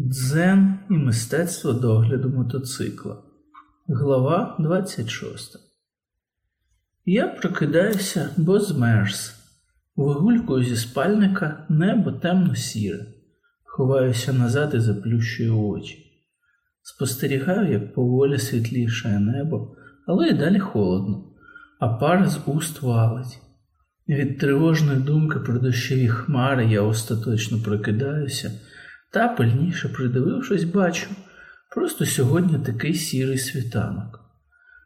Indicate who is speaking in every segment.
Speaker 1: Дзен і мистецтво догляду мотоцикла. Глава 26. Я прокидаюся, бо змерз. Вигулькую зі спальника небо темно сіре. Ховаюся назад і заплющую очі. Спостерігаю, як поволі світлішає небо, але й далі холодно, а пар з уст валить. Від тривожної думки про дощові хмари я остаточно прокидаюся. Та пильніше придивившись, бачу, просто сьогодні такий сірий світанок.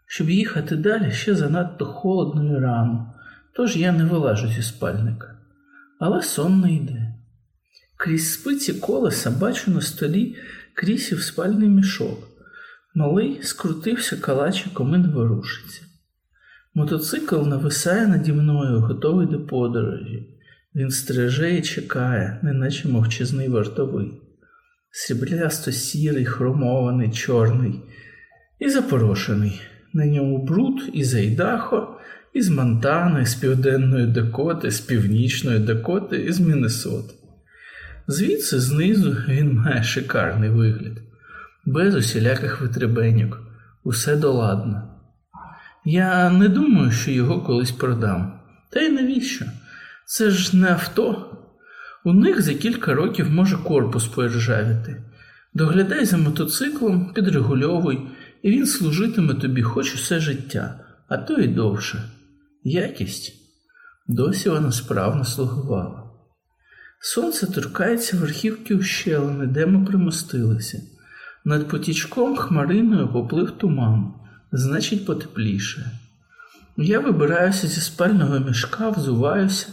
Speaker 1: Щоб їхати далі, ще занадто холодно і рано, тож я не вилажу зі спальника. Але сон не йде. Крізь спиці колеса бачу на столі крісів спальний мішок. Малий скрутився калачиком і не ворушиться. Мотоцикл нависає наді мною, готовий до подорожі. Він стриже і чекає, неначе мовчазний вартовий, сріблясто сірий, хромований, чорний і запорошений. На ньому бруд із Айдахо, із Монтани, з Південної Дакоти, з Північної Дакоти і з Міннесоти. Звідси знизу він має шикарний вигляд, без усіляких витребеньок, усе доладно. Я не думаю, що його колись продам. Та й навіщо? Це ж не авто. У них за кілька років може корпус поіржавіти. Доглядай за мотоциклом, підрегульовуй, і він служитиме тобі хоч усе життя, а то й довше. Якість досі вона справно слугувала. Сонце торкається верхівки ущелини, де ми примостилися. Над потічком хмариною поплив туман, значить, потепліше. Я вибираюся зі спального мішка, взуваюся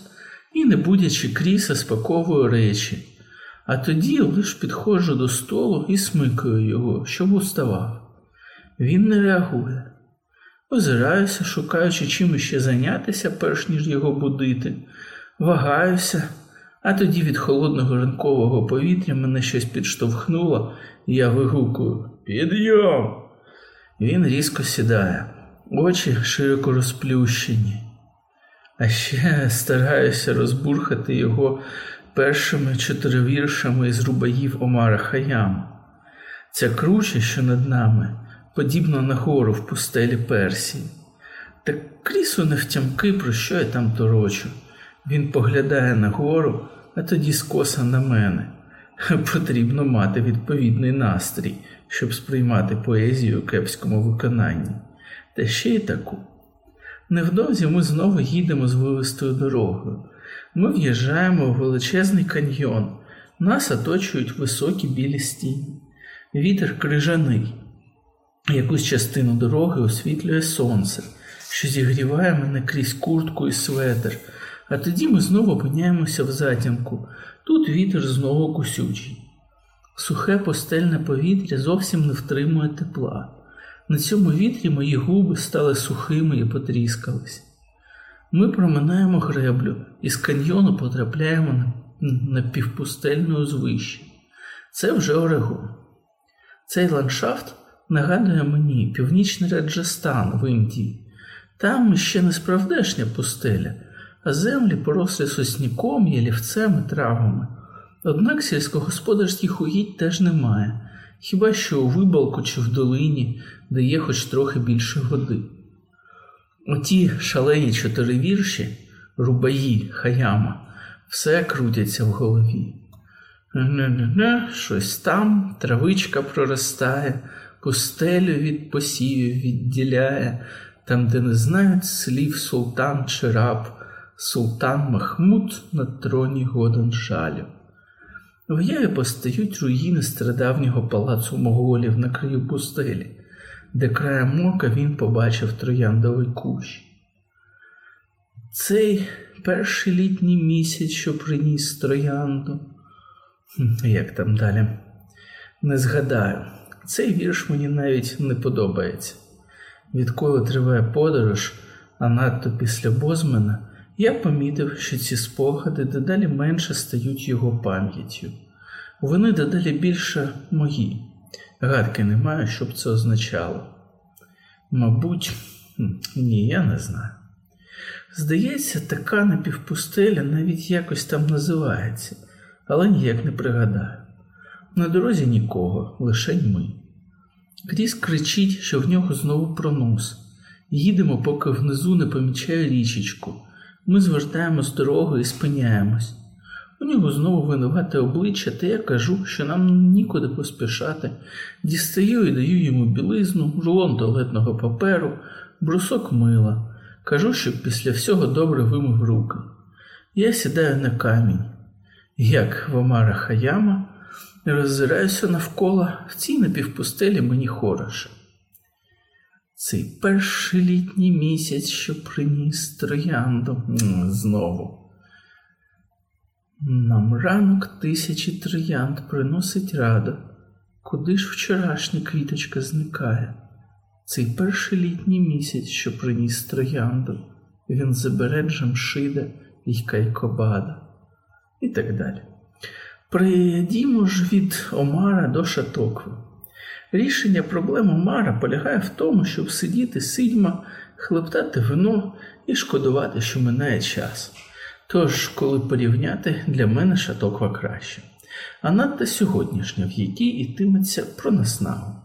Speaker 1: і, не будячи кріса, спаковую речі, а тоді лиш підходжу до столу і смикаю його, щоб уставав. Він не реагує. Озираюся, шукаючи чим іще зайнятися, перш ніж його будити, вагаюся, а тоді від холодного ранкового повітря мене щось підштовхнуло, і я вигукую Підйом! Він різко сідає, очі широко розплющені а ще стараюся розбурхати його першими чотиривіршами із рубаїв Омара Хаяма. Ця круча, що над нами, подібна на гору в пустелі Персії. Та крісу не втямки, про що я там торочу. Він поглядає на гору, а тоді скоса на мене. Потрібно мати відповідний настрій, щоб сприймати поезію у кепському виконанні, та ще й таку. Невдовзі ми знову їдемо з вивистою дорогою. Ми в'їжджаємо в величезний каньйон, нас оточують високі білі стіни. Вітер крижаний. Якусь частину дороги освітлює сонце, що зігріває мене крізь куртку і светр, а тоді ми знову опиняємося в затінку. Тут вітер знову кусючий. Сухе постельне повітря зовсім не втримує тепла. На цьому вітрі мої губи стали сухими і потріскались. Ми проминаємо греблю і з каньйону потрапляємо на, півпустельне узвище. Це вже Орегон. Цей ландшафт нагадує мені північний Раджастан в Індії. Там ще не справдешня пустеля, а землі порослі сосняком, ялівцем і травами. Однак сільськогосподарських угідь теж немає хіба що у вибалку чи в долині, де є хоч трохи більше води. Оті шалені чотири вірші, рубаї, хаяма, все крутяться в голові. Не-не-не, щось там, травичка проростає, пустелю від посівів відділяє, там, де не знають слів султан чи раб, султан Махмуд на троні годен жалю. В уяві постають руїни страдавнього палацу моголів на краю пустелі, де краєм ока він побачив трояндовий кущ. Цей перший літній місяць, що приніс троянду, як там далі, не згадаю, цей вірш мені навіть не подобається. Відколи триває подорож, а надто після Бозмена. Я помітив, що ці спогади дедалі менше стають його пам'яттю. Вони дедалі більше мої. Гадки немає, що б це означало. Мабуть, ні, я не знаю. Здається, така напівпустеля навіть якось там називається, але ніяк не пригадаю. На дорозі нікого, лише ми. Кріс кричить, що в нього знову пронос. Їдемо, поки внизу не помічає річечку. Ми звертаємо з дороги і спиняємось. У нього знову винувате обличчя, та я кажу, що нам нікуди поспішати. Дістаю і даю йому білизну, рулон туалетного паперу, брусок мила. Кажу, щоб після всього добре вимив руки. Я сідаю на камінь. Як в Омара Хаяма, роззираюся навколо в цій напівпустелі мені хороше. Цей перший літній місяць, що приніс троянду знову. Нам ранок тисячі троянд приносить рада, куди ж вчорашня квіточка зникає. Цей перший літній місяць, що приніс троянду, він забере Джамшида і Кайкобада і так далі. Прийдімо ж від Омара до Шатокви. Рішення проблем Омара полягає в тому, щоб сидіти сидьма, хлептати вино і шкодувати, що минає час. Тож, коли порівняти, для мене шатоква краще, а надто сьогоднішня, в якій ітиметься про наснагу.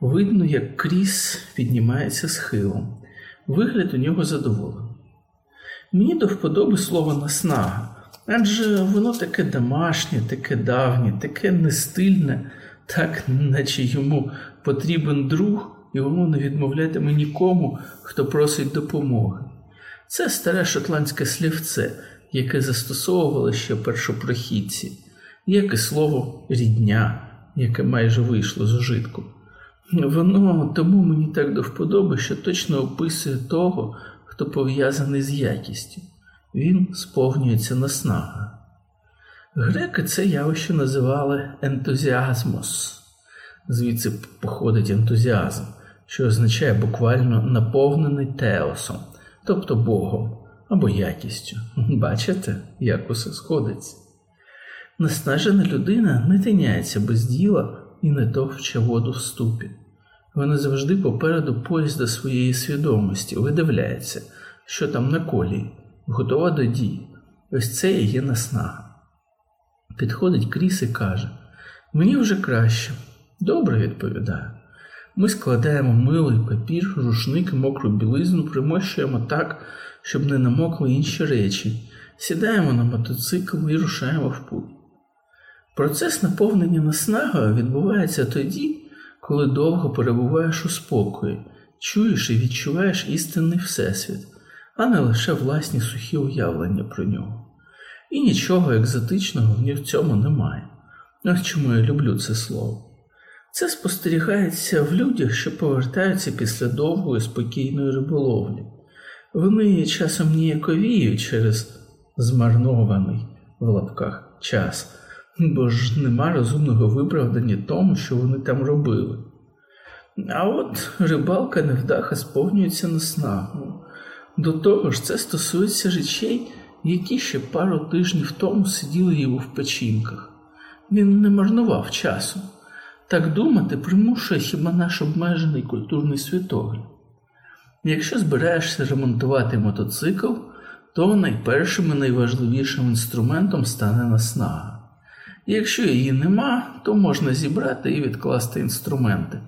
Speaker 1: Видно, як кріс піднімається схилом, вигляд у нього задоволений. Мені до вподоби слово наснага, адже воно таке домашнє, таке давнє, таке нестильне, так наче йому потрібен друг, і воно не відмовлятиме нікому, хто просить допомоги. Це старе шотландське слівце, яке застосовували ще першопрохідці, як і слово рідня, яке майже вийшло з ужитку. Воно тому мені так до вподоби, що точно описує того, хто пов'язаний з якістю. Він сповнюється наснага. Греки це явище називали ентузіазмос, звідси походить ентузіазм, що означає буквально наповнений теосом, тобто Богом або якістю. Бачите, як усе сходиться. Наснажена людина не тиняється без діла і не товче воду в ступі. Вона завжди попереду поїзда своєї свідомості, видивляється, що там на колії, готова до дії. Ось це і є наснага. Підходить Кріс і каже: Мені вже краще. Добре, відповідаю. Ми складаємо милий папір, рушник мокру білизну, примощуємо так, щоб не намокли інші речі, сідаємо на мотоцикл і рушаємо в путь. Процес наповнення наснагою відбувається тоді, коли довго перебуваєш у спокої, чуєш і відчуваєш істинний Всесвіт, а не лише власні сухі уявлення про нього. І нічого екзотичного в цьому немає. Ось чому я люблю це слово. Це спостерігається в людях, що повертаються після довгої спокійної риболовлі. Вони часом ніяковіють через змарнований в лапках час, бо ж нема розумного виправдання тому, що вони там робили. А от рибалка невдаха сповнюється наснагою. До того ж, це стосується речей, які ще пару тижнів тому сиділи його в печінках. Він не марнував часу. Так думати примушує хіба наш обмежений культурний світогляд. Якщо збираєшся ремонтувати мотоцикл, то найпершим і найважливішим інструментом стане наснага. Якщо її нема, то можна зібрати і відкласти інструменти,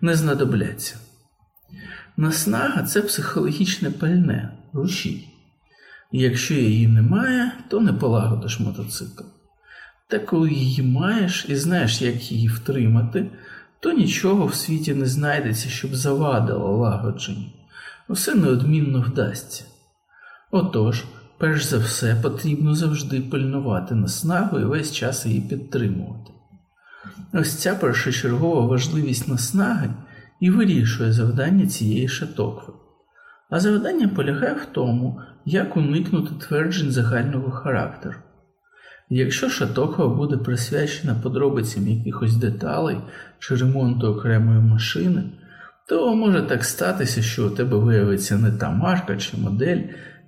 Speaker 1: не знадобляться. Наснага це психологічне пальне, рушій. Якщо її немає, то не полагодиш мотоцикл. Та коли її маєш і знаєш, як її втримати, то нічого в світі не знайдеться, щоб завадило лагодженню. Усе неодмінно вдасться. Отож, перш за все, потрібно завжди пильнувати наснагу і весь час її підтримувати. Ось ця першочергова важливість наснаги і вирішує завдання цієї шатокви. А завдання полягає в тому, як уникнути тверджень загального характеру. Якщо шатоква буде присвячена подробицям якихось деталей чи ремонту окремої машини, то може так статися, що у тебе виявиться не та марка чи модель,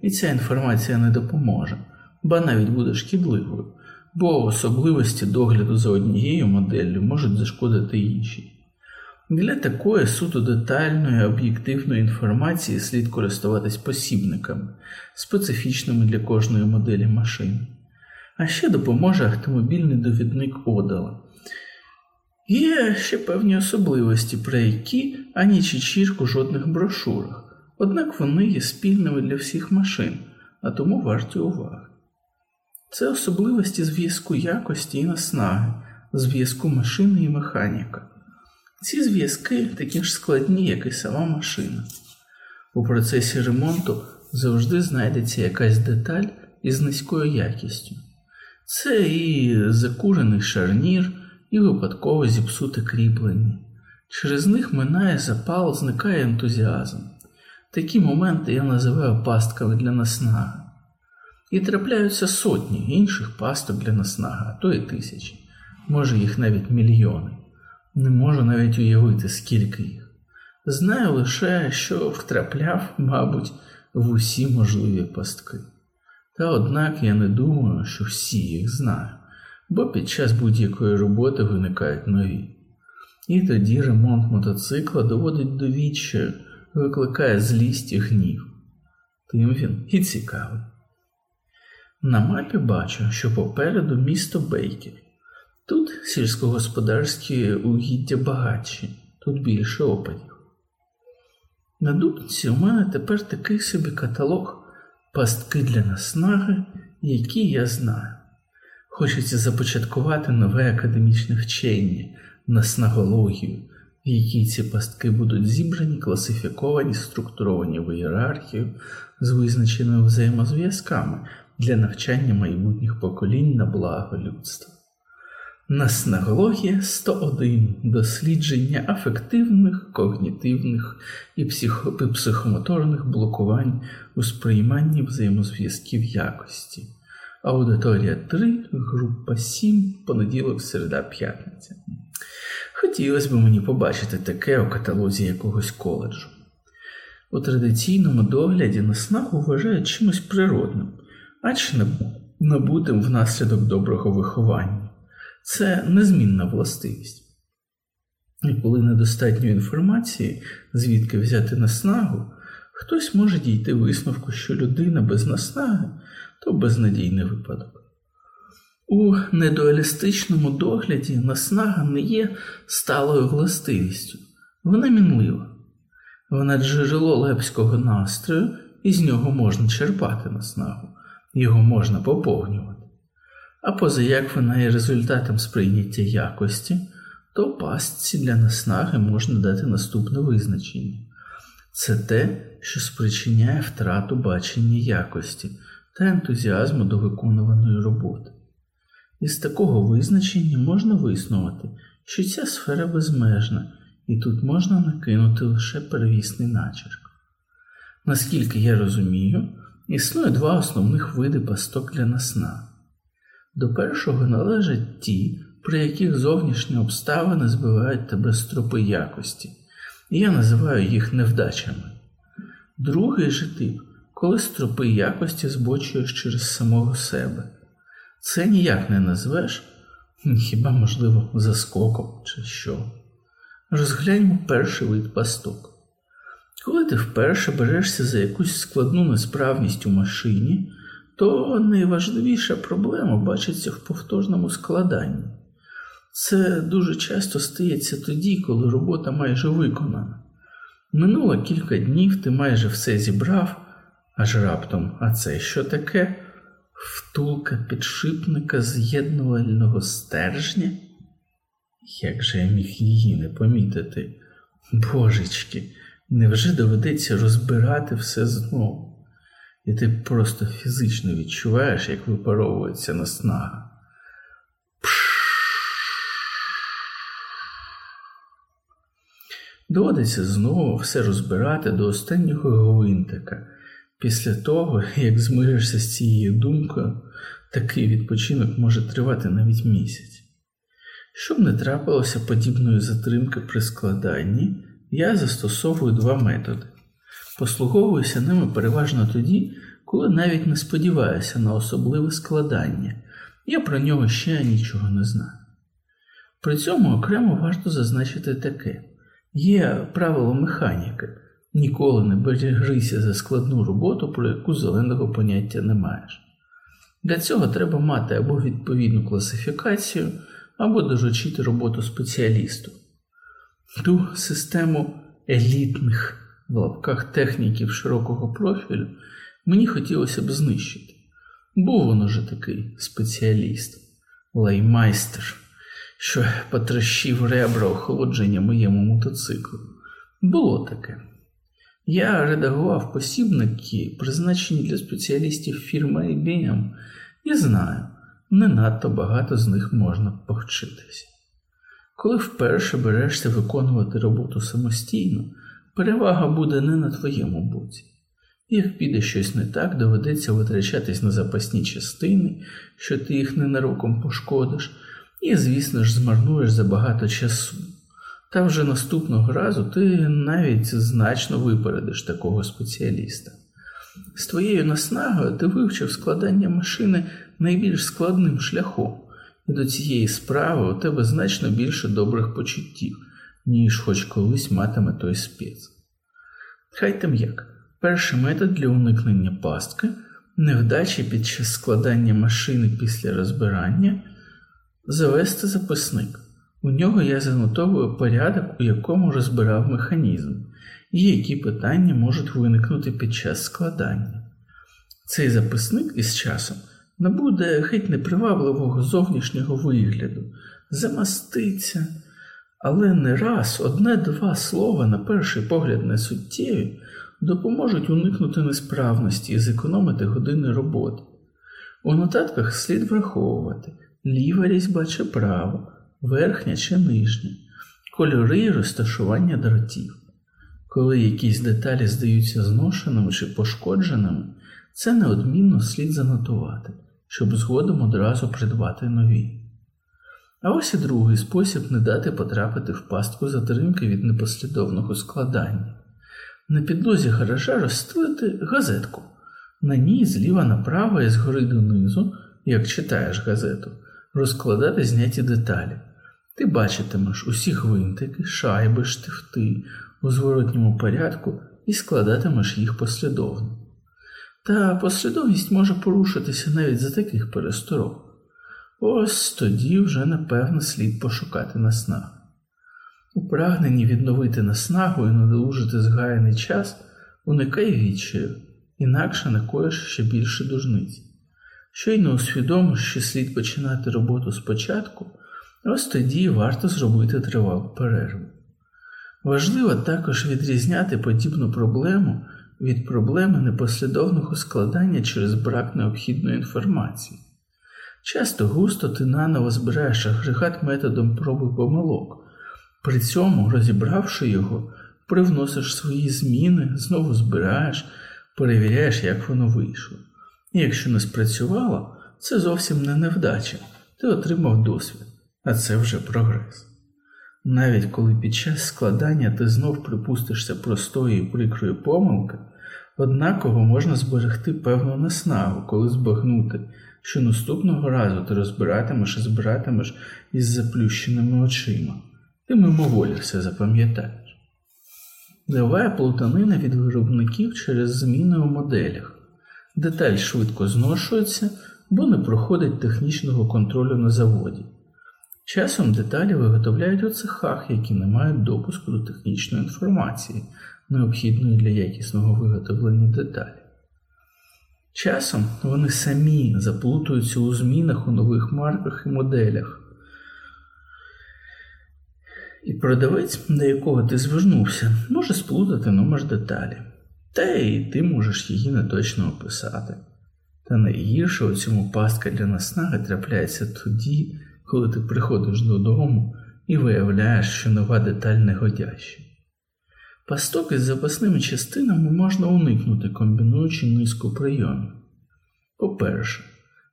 Speaker 1: і ця інформація не допоможе, ба навіть буде шкідливою, бо особливості догляду за однією моделлю можуть зашкодити іншій. Для такої суто детальної об'єктивної інформації слід користуватись посібниками, специфічними для кожної моделі машини. А ще допоможе автомобільний довідник Одала, Є ще певні особливості, про які ані Чечірк у жодних брошурах, однак вони є спільними для всіх машин, а тому варті уваги. Це особливості зв'язку якості і наснаги, зв'язку машини і механіка. Ці зв'язки такі ж складні, як і сама машина. У процесі ремонту завжди знайдеться якась деталь із низькою якістю. Це і закурений шарнір, і випадково зіпсуте кріплення. Через них минає запал, зникає ентузіазм. Такі моменти я називаю пастками для наснаги. І трапляються сотні інших пасток для наснаги, а то і тисячі, може їх навіть мільйони. Не можу навіть уявити, скільки їх. Знаю лише, що втрапляв, мабуть, в усі можливі пастки. Та однак я не думаю, що всі їх знаю, бо під час будь-якої роботи виникають нові. І тоді ремонт мотоцикла доводить до відчаю, викликає злість і гнів. Тим він і цікавий. На мапі бачу, що попереду місто Бейкер. Тут сільськогосподарські угіддя багатші, тут більше опадів. На думці у мене тепер такий собі каталог пастки для наснаги, які я знаю. Хочеться започаткувати нове академічне вчення, наснагологію, в якій ці пастки будуть зібрані, класифіковані, структуровані в ієрархію з визначеними взаємозв'язками для навчання майбутніх поколінь на благо людства. Наснагологія 101 дослідження афективних, когнітивних і психомоторних блокувань у сприйманні взаємозв'язків якості. Аудиторія 3, група 7, понеділок, середа, п'ятниця. Хотілося б мені побачити таке у каталозі якогось коледжу. У традиційному догляді на снагу вважають чимось природним, а чи набутим внаслідок доброго виховання. Це незмінна властивість. І коли недостатньо інформації, звідки взяти наснагу, хтось може дійти висновку, що людина без наснаги то безнадійний випадок. У недуалістичному догляді наснага не є сталою властивістю, вона мінлива, вона джерело лепського настрою, і з нього можна черпати наснагу, його можна поповнювати. А поза як вона є результатом сприйняття якості, то пастці для наснаги можна дати наступне визначення це те, що спричиняє втрату бачення якості та ентузіазму до виконуваної роботи. Із такого визначення можна виснувати, що ця сфера безмежна, і тут можна накинути лише первісний начерк. Наскільки я розумію, існує два основних види пасток для насна. До першого належать ті, при яких зовнішні обставини збивають тебе з тропи якості, і я називаю їх невдачами. Другий же тип, коли стропи якості збочуєш через самого себе. Це ніяк не назвеш, хіба, можливо, заскоком чи що. Розгляньмо перший вид пасток. Коли ти вперше берешся за якусь складну несправність у машині, то найважливіша проблема бачиться в повторному складанні. Це дуже часто стається тоді, коли робота майже виконана. Минуло кілька днів, ти майже все зібрав, аж раптом, а це що таке? Втулка підшипника з'єднувального стержня? Як же я міг її не помітити? Божечки, невже доведеться розбирати все знову? І ти просто фізично відчуваєш, як випаровується наснага. Доводиться знову все розбирати до останнього гвинтика. Після того, як змиришся з цією думкою, такий відпочинок може тривати навіть місяць. Щоб не трапилося подібної затримки при складанні, я застосовую два методи. Послуговуюся ними переважно тоді, коли навіть не сподіваюся на особливе складання, я про нього ще нічого не знаю. При цьому окремо варто зазначити таке: є правило механіки, ніколи не бережися за складну роботу, про яку зеленого поняття не маєш. Для цього треба мати або відповідну класифікацію, або доручити роботу спеціалісту. Ту систему елітних в лапках техніків широкого профілю мені хотілося б знищити. Був он уже такий спеціаліст, лаймайстер, що потрощив ребра охолодження моєму мотоциклу. Було таке. Я редагував посібники, призначені для спеціалістів фірми IBM, і знаю, не надто багато з них можна повчитися. Коли вперше берешся виконувати роботу самостійно, перевага буде не на твоєму боці. Як піде щось не так, доведеться витрачатись на запасні частини, що ти їх ненароком пошкодиш, і, звісно ж, змарнуєш забагато часу. Та вже наступного разу ти навіть значно випередиш такого спеціаліста. З твоєю наснагою ти вивчив складання машини найбільш складним шляхом, і до цієї справи у тебе значно більше добрих почуттів, ніж хоч колись матиме той спец. Хай там як. Перший метод для уникнення пастки, невдачі під час складання машини після розбирання, завести записник. У нього я занотовую порядок, у якому розбирав механізм, і які питання можуть виникнути під час складання. Цей записник із часом набуде геть непривабливого зовнішнього вигляду, замаститься, але не раз одне-два слова, на перший погляд, не суттєві, допоможуть уникнути несправності і зекономити години роботи. У нотатках слід враховувати ліва різьба чи права, верхня чи нижня, кольори і розташування дротів. Коли якісь деталі здаються зношеними чи пошкодженими, це неодмінно слід занотувати, щоб згодом одразу придбати нові. А ось і другий спосіб не дати потрапити в пастку затримки від непослідовного складання. На підлозі гаража розстелити газетку. На ній зліва направо і згори донизу, як читаєш газету, розкладати зняті деталі. Ти бачитимеш усі гвинтики, шайби, штифти у зворотньому порядку і складатимеш їх послідовно. Та послідовність може порушитися навіть за таких пересторог. Ось тоді вже, напевно, слід пошукати наснагу. У прагненні відновити наснагу і надолужити згаяний час уникай відчаю, інакше накоїш ще більше дужниць. Щойно усвідомиш, що слід починати роботу спочатку, ось тоді варто зробити тривалу перерву. Важливо також відрізняти подібну проблему від проблеми непослідовного складання через брак необхідної інформації. Часто густо ти наново збираєш агрегат методом проби помилок, при цьому, розібравши його, привносиш свої зміни, знову збираєш, перевіряєш, як воно вийшло. І якщо не спрацювало, це зовсім не невдача, ти отримав досвід, а це вже прогрес. Навіть коли під час складання ти знов припустишся простої і прикрої помилки, однаково можна зберегти певну наснагу, коли збагнути, що наступного разу ти розбиратимеш і збиратимеш із заплющеними очима. Ти мимоволі все запам'ятаєш. Диває плутанина від виробників через зміни у моделях. Деталь швидко зношується, бо не проходить технічного контролю на заводі. Часом деталі виготовляють у цехах, які не мають допуску до технічної інформації, необхідної для якісного виготовлення деталі. Часом вони самі заплутуються у змінах у нових марках і моделях. І продавець, до якого ти звернувся, може сплутати номер деталі, та й ти можеш її неточно описати. Та найгірше у цьому пастка для наснаги трапляється тоді, коли ти приходиш додому і виявляєш, що нова деталь негодяща. Пасток із запасними частинами можна уникнути, комбінуючи низку прийомів. По-перше,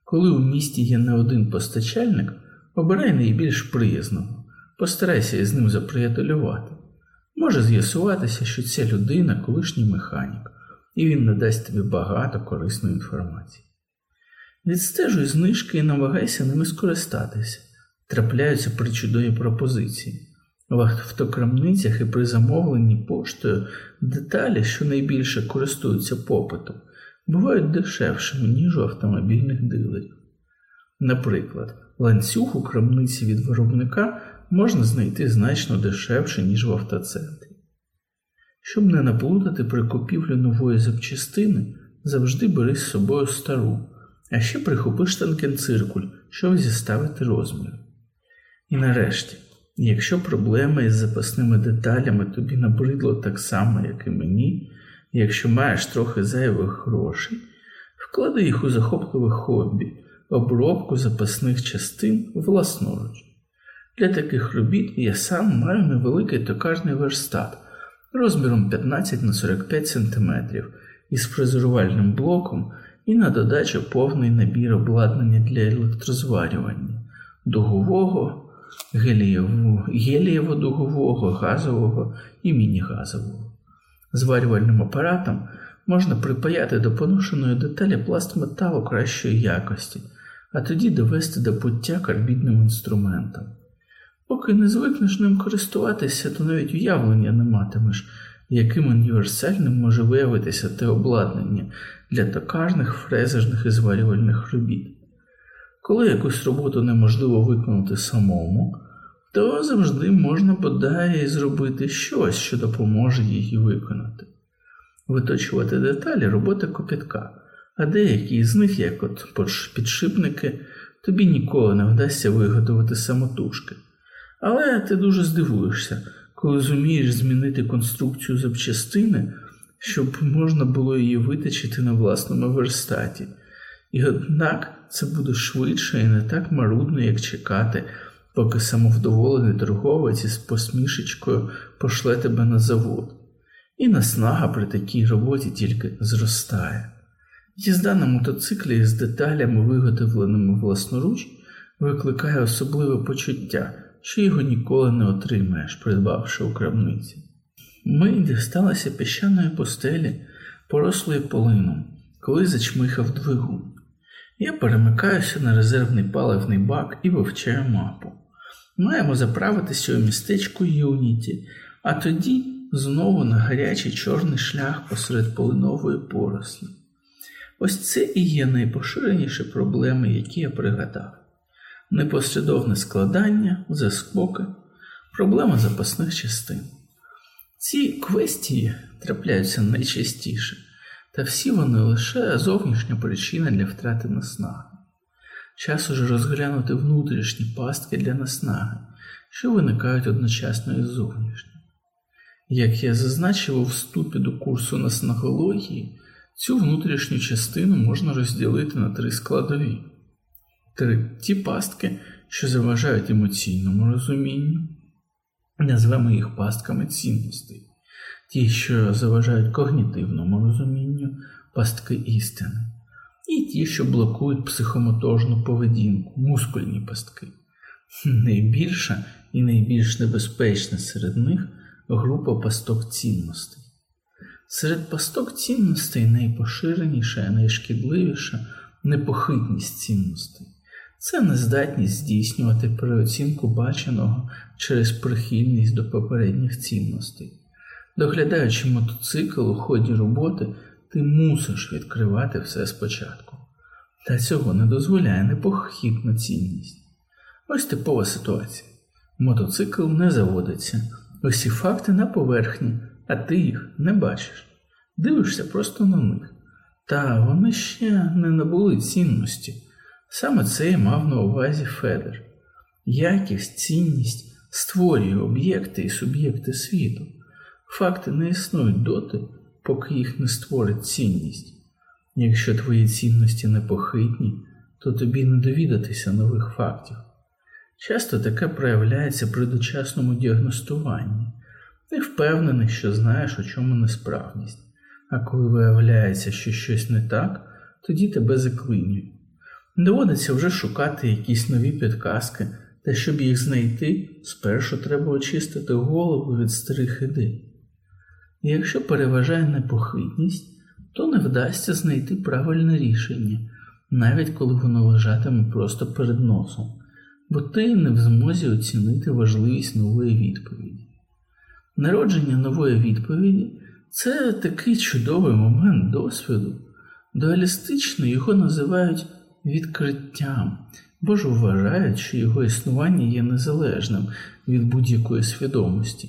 Speaker 1: коли у місті є не один постачальник, обирай найбільш приязного, постарайся із ним заприятелювати. Може з'ясуватися, що ця людина колишній механік, і він надасть тобі багато корисної інформації. Відстежуй знижки і намагайся ними скористатися, трапляються причудові пропозиції. В автокрамницях і при замовленні поштою деталі, що найбільше користуються попитом, бувають дешевшими, ніж у автомобільних дилерів. Наприклад, ланцюг у крамниці від виробника можна знайти значно дешевше, ніж в автоцентрі. Щоб не наплутати при купівлі нової запчастини, завжди бери з собою стару, а ще прихопи штанкенциркуль, щоб зіставити розмір. І нарешті, якщо проблема із запасними деталями тобі набридло так само, як і мені, якщо маєш трохи зайвих грошей, вклади їх у захопливе хобі, обробку запасних частин власноруч. Для таких робіт я сам маю невеликий токарний верстат розміром 15 на 45 см із фрезерувальним блоком і на додачу повний набір обладнання для електрозварювання дугового, гелієво-дугового, газового і міні-газового. Зварювальним апаратом можна припаяти до поношеної деталі пласт металу кращої якості, а тоді довести до пуття карбідним інструментом. Поки не звикнеш ним користуватися, то навіть уявлення не матимеш, яким універсальним може виявитися те обладнання для токарних, фрезерних і зварювальних робіт. Коли якусь роботу неможливо виконати самому, то завжди можна бодай зробити щось, що допоможе її виконати. Виточувати деталі робота копітка, а деякі з них, як от підшипники, тобі ніколи не вдасться виготовити самотужки. Але ти дуже здивуєшся, коли зумієш змінити конструкцію запчастини, щоб можна було її виточити на власному верстаті. І однак це буде швидше і не так марудно, як чекати, поки самовдоволений торговець із посмішечкою пошле тебе на завод. І наснага при такій роботі тільки зростає. Їзда на мотоциклі з деталями, виготовленими власноруч, викликає особливе почуття що його ніколи не отримаєш, придбавши у крамниці. Ми дісталися піщаної постелі, порослої полином, коли зачмихав двигун. Я перемикаюся на резервний паливний бак і вивчаю мапу. Маємо заправитися у містечку Юніті, а тоді знову на гарячий чорний шлях посеред полинової порослі. Ось це і є найпоширеніші проблеми, які я пригадав непослідовне складання, заскоки, проблема запасних частин. Ці квестії трапляються найчастіше, та всі вони лише зовнішня причина для втрати наснаги. Час уже розглянути внутрішні пастки для наснаги, що виникають одночасно із зовнішнім. Як я зазначив у вступі до курсу наснагології, цю внутрішню частину можна розділити на три складові. Три. Ті пастки, що заважають емоційному розумінню, назвемо їх пастками цінностей, ті, що заважають когнітивному розумінню, пастки істини, і ті, що блокують психомотожну поведінку, мускульні пастки. Найбільша і найбільш небезпечна серед них група пасток цінностей. Серед пасток цінностей найпоширеніша і найшкідливіша непохитність цінностей. Це нездатність здійснювати переоцінку баченого через прихильність до попередніх цінностей. Доглядаючи мотоцикл у ході роботи, ти мусиш відкривати все спочатку. Та цього не дозволяє непохитна цінність. Ось типова ситуація. Мотоцикл не заводиться, усі факти на поверхні, а ти їх не бачиш. Дивишся просто на них. Та вони ще не набули цінності. Саме це і мав на увазі Федер. Якість, цінність створює об'єкти і суб'єкти світу. Факти не існують доти, поки їх не створить цінність. Якщо твої цінності непохитні, то тобі не довідатися нових фактів. Часто таке проявляється при дочасному діагностуванні. Ти впевнений, що знаєш, у чому несправність, а коли виявляється, що щось не так, тоді тебе заклинюють. Доводиться вже шукати якісь нові підказки, та щоб їх знайти, спершу треба очистити голову від старих ідей. Якщо переважає непохитність, то не вдасться знайти правильне рішення, навіть коли воно лежатиме просто перед носом, бо ти не в змозі оцінити важливість нової відповіді. Народження нової відповіді це такий чудовий момент досвіду, дуалістично його називають відкриттям, бо ж вважають, що його існування є незалежним від будь-якої свідомості.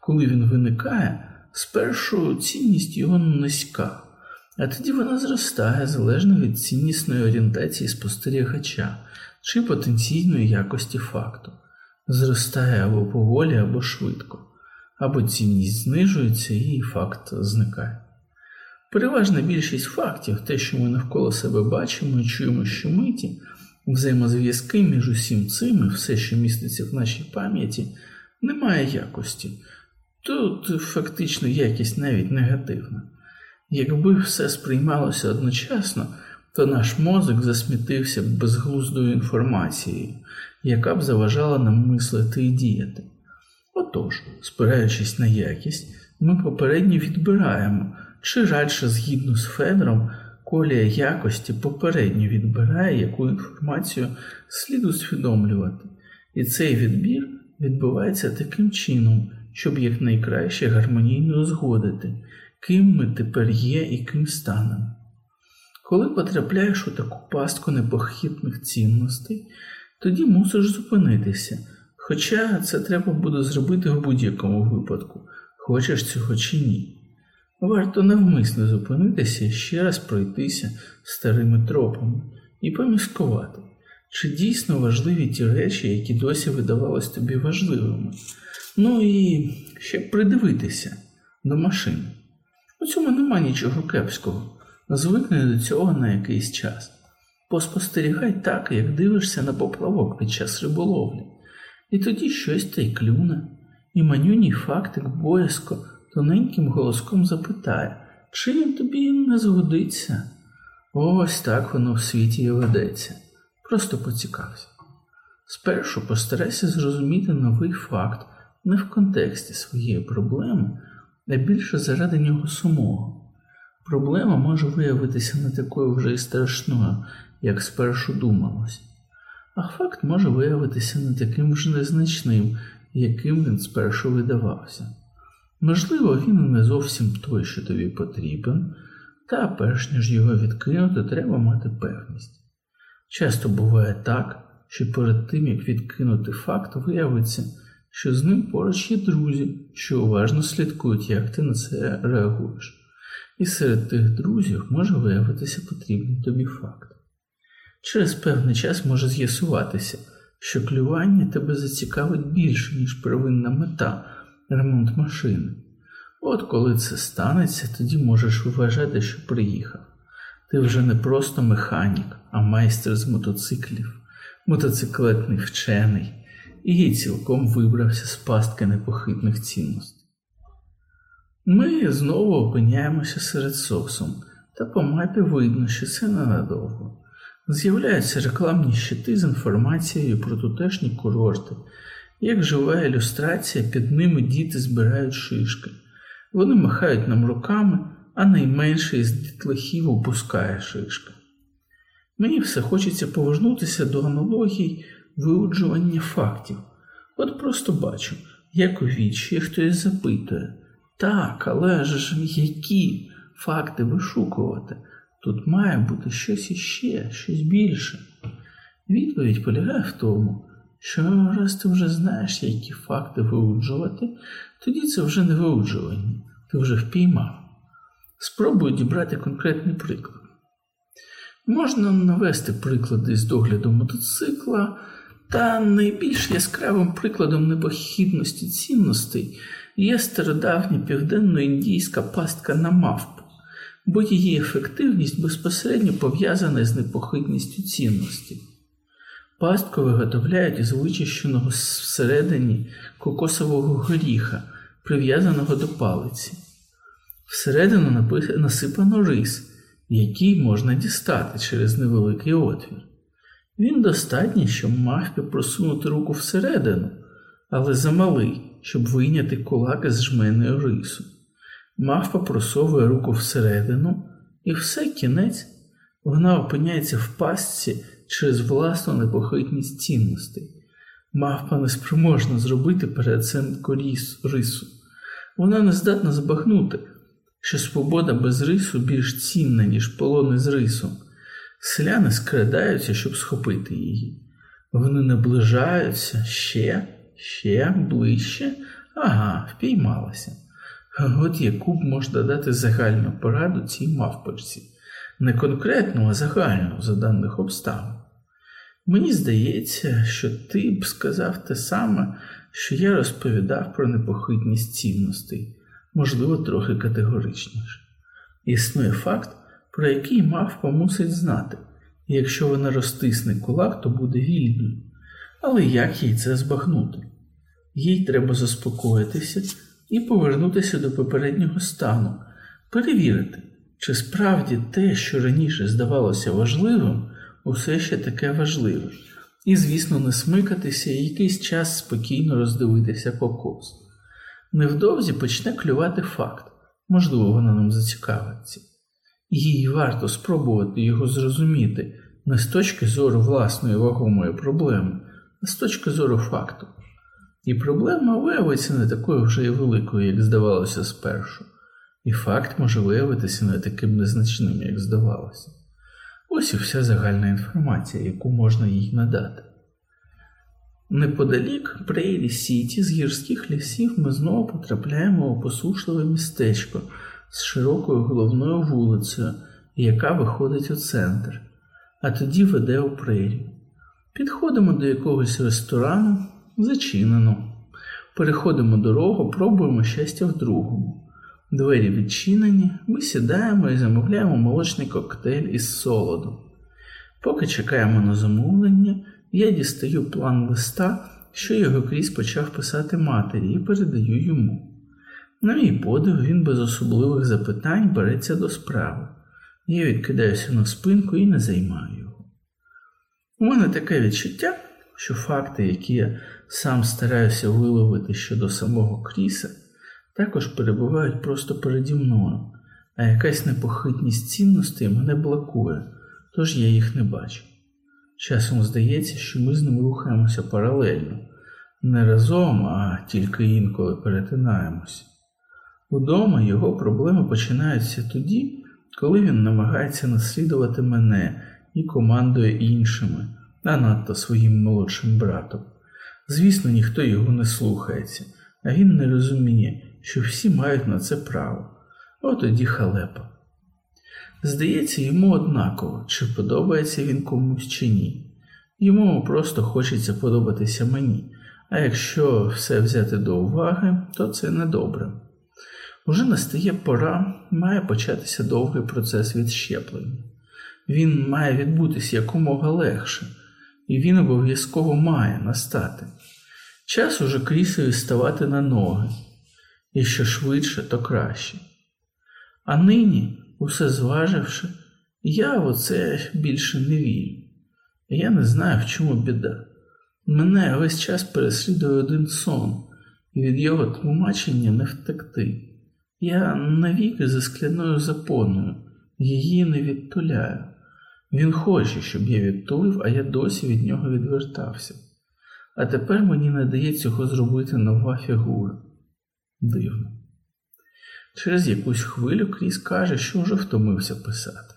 Speaker 1: Коли він виникає, спершу цінність його низька, а тоді вона зростає залежно від ціннісної орієнтації спостерігача чи потенційної якості факту, зростає або поволі, або швидко, або цінність знижується і факт зникає. Переважна більшість фактів, те, що ми навколо себе бачимо і чуємо щомиті, взаємозв'язки між усім цим і все, що міститься в нашій пам'яті, не має якості. Тут фактично якість навіть негативна. Якби все сприймалося одночасно, то наш мозок засмітився б безглуздою інформацією, яка б заважала нам мислити і діяти. Отож, спираючись на якість, ми попередньо відбираємо, чи радше згідно з Федором, колія якості попередньо відбирає, яку інформацію слід усвідомлювати, і цей відбір відбувається таким чином, щоб якнайкраще гармонійно узгодити, ким ми тепер є і ким станемо. Коли потрапляєш у таку пастку непохитних цінностей, тоді мусиш зупинитися, хоча це треба буде зробити в будь-якому випадку, хочеш цього чи ні. Варто навмисно зупинитися і ще раз пройтися старими тропами і поміскувати, чи дійсно важливі ті речі, які досі видавались тобі важливими. Ну і ще придивитися до машин. У цьому нема нічого кепського. Звикни до цього на якийсь час. Поспостерігай так, як дивишся на поплавок під час риболовлі, і тоді щось та й клюне, і манюній фактик боязко тоненьким голоском запитає, чи він тобі не згодиться. Ось так воно в світі і ведеться. Просто поцікався. Спершу постарайся зрозуміти новий факт не в контексті своєї проблеми, а більше заради нього самого. Проблема може виявитися не такою вже й страшною, як спершу думалось, а факт може виявитися не таким вже незначним, яким він спершу видавався. Можливо, він не зовсім той, що тобі потрібен, та перш ніж його відкинути, треба мати певність. Часто буває так, що перед тим, як відкинути факт, виявиться, що з ним поруч є друзі, що уважно слідкують, як ти на це реагуєш. І серед тих друзів може виявитися потрібний тобі факт. Через певний час може з'ясуватися, що клювання тебе зацікавить більше, ніж первинна мета ремонт машини. От коли це станеться, тоді можеш вважати, що приїхав. Ти вже не просто механік, а майстер з мотоциклів, мотоциклетний вчений, і цілком вибрався з пастки непохитних цінностей. Ми знову опиняємося серед сосом, та по мапі видно, що це ненадовго. З'являються рекламні щити з інформацією про тутешні курорти, як жива ілюстрація, під ними діти збирають шишки. Вони махають нам руками, а найменший із дітлахів опускає шишки. Мені все хочеться повернутися до аналогій виуджування фактів. От просто бачу, як у вічі хтось запитує. Так, але ж які факти вишукувати? Тут має бути щось іще, щось більше. Відповідь полягає в тому, що раз ти вже знаєш, які факти виуджувати, тоді це вже не виуджування, ти вже впіймав. Спробуй дібрати конкретний приклад. Можна навести приклади з догляду мотоцикла, та найбільш яскравим прикладом непохідності цінностей є стародавня південно-індійська пастка на мавпу, бо її ефективність безпосередньо пов'язана з непохитністю цінностей. Пастку виготовляють із вичищеного всередині кокосового горіха, прив'язаного до палиці. Всередину насипано рис, який можна дістати через невеликий отвір. Він достатній, щоб мавпі просунути руку всередину, але замалий, щоб вийняти кулак із жменою рису. Мавпа просовує руку всередину, і все кінець вона опиняється в пастці через власну непохитність цінностей. Мавпа не спроможна зробити переоценку рису. Вона не здатна збагнути, що свобода без рису більш цінна, ніж полони з рисом. Селяни скрадаються, щоб схопити її. Вони наближаються ще, ще ближче. Ага, впіймалася. От яку б можна дати загальну пораду цій мавпочці. Не конкретну, а загальну за даних обставин. Мені здається, що ти б сказав те саме, що я розповідав про непохитність цінностей, можливо, трохи категоричніше. Існує факт, про який мавпа мусить знати, і якщо вона розтисне кулак, то буде вільною. Але як їй це збагнути? Їй треба заспокоїтися і повернутися до попереднього стану, перевірити, чи справді те, що раніше здавалося важливим, усе ще таке важливе, і, звісно, не смикатися і якийсь час спокійно роздивитися кокос. Невдовзі почне клювати факт, можливо, вона нам зацікавиться. Їй варто спробувати його зрозуміти не з точки зору власної вагомої проблеми, а з точки зору факту. І проблема виявиться не такою вже й великою, як здавалося спершу, і факт може виявитися не таким незначним, як здавалося. Ось і вся загальна інформація, яку можна їй надати. Неподалік Прейрі Сіті з гірських лісів ми знову потрапляємо у посушливе містечко з широкою головною вулицею, яка виходить у центр, а тоді веде у прерію. Підходимо до якогось ресторану, зачинено. Переходимо дорогу, пробуємо щастя в другому. Двері відчинені, ми сідаємо і замовляємо молочний коктейль із солодом. Поки чекаємо на замовлення, я дістаю план листа, що його крізь почав писати матері, і передаю йому. На мій подив, він без особливих запитань береться до справи. Я відкидаюся на спинку і не займаю його. У мене таке відчуття, що факти, які я сам стараюся виловити щодо самого Кріса, також перебувають просто переді мною, а якась непохитність цінностей мене блокує, тож я їх не бачу. Часом здається, що ми з ним рухаємося паралельно, не разом, а тільки інколи перетинаємося. Удома його проблеми починаються тоді, коли він намагається наслідувати мене і командує іншими, а надто своїм молодшим братом. Звісно, ніхто його не слухається, а він не розуміє, що всі мають на це право. От тоді халепа. Здається, йому однаково, чи подобається він комусь чи ні. Йому просто хочеться подобатися мені, а якщо все взяти до уваги, то це недобре. Уже настає пора, має початися довгий процес відщеплення. Він має відбутися якомога легше, і він обов'язково має настати. Час уже крісові ставати на ноги, і що швидше, то краще. А нині, усе зваживши, я в оце більше не вірю. Я не знаю, в чому біда. Мене весь час переслідує один сон, і від його тлумачення не втекти. Я навіки за скляною запоною, її не відтуляю. Він хоче, щоб я відтулив, а я досі від нього відвертався. А тепер мені не дає цього зробити нова фігура. Дивно. Через якусь хвилю Кріс каже, що вже втомився писати.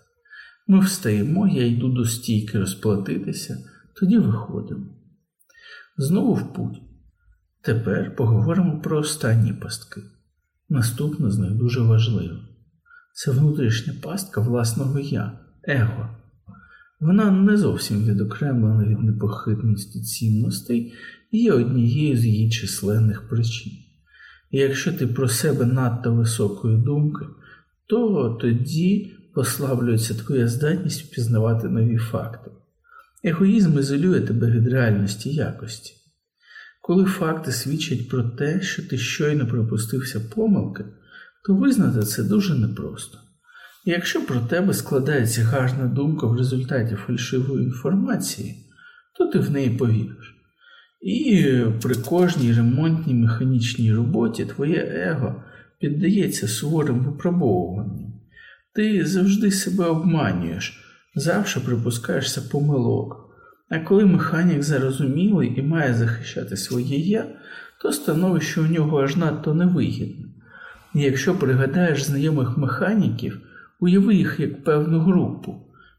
Speaker 1: Ми встаємо, я йду до стійки розплатитися, тоді виходимо. Знову в путь. Тепер поговоримо про останні пастки. Наступна з них дуже важлива. Це внутрішня пастка власного я, его. Вона не зовсім відокремлена від непохитності цінностей і є однією з її численних причин. І якщо ти про себе надто високої думки, то тоді послаблюється твоя здатність впізнавати нові факти. Егоїзм ізолює тебе від реальності якості. Коли факти свідчать про те, що ти щойно припустився помилки, то визнати це дуже непросто. І якщо про тебе складається гарна думка в результаті фальшивої інформації, то ти в неї повіриш. І при кожній ремонтній механічній роботі твоє его піддається суворим випробовуванням. Ти завжди себе обманюєш, завжди припускаєшся помилок. А коли механік зарозумілий і має захищати своє я, то становище у нього аж надто невигідне. І якщо пригадаєш знайомих механіків, уяви їх як певну групу,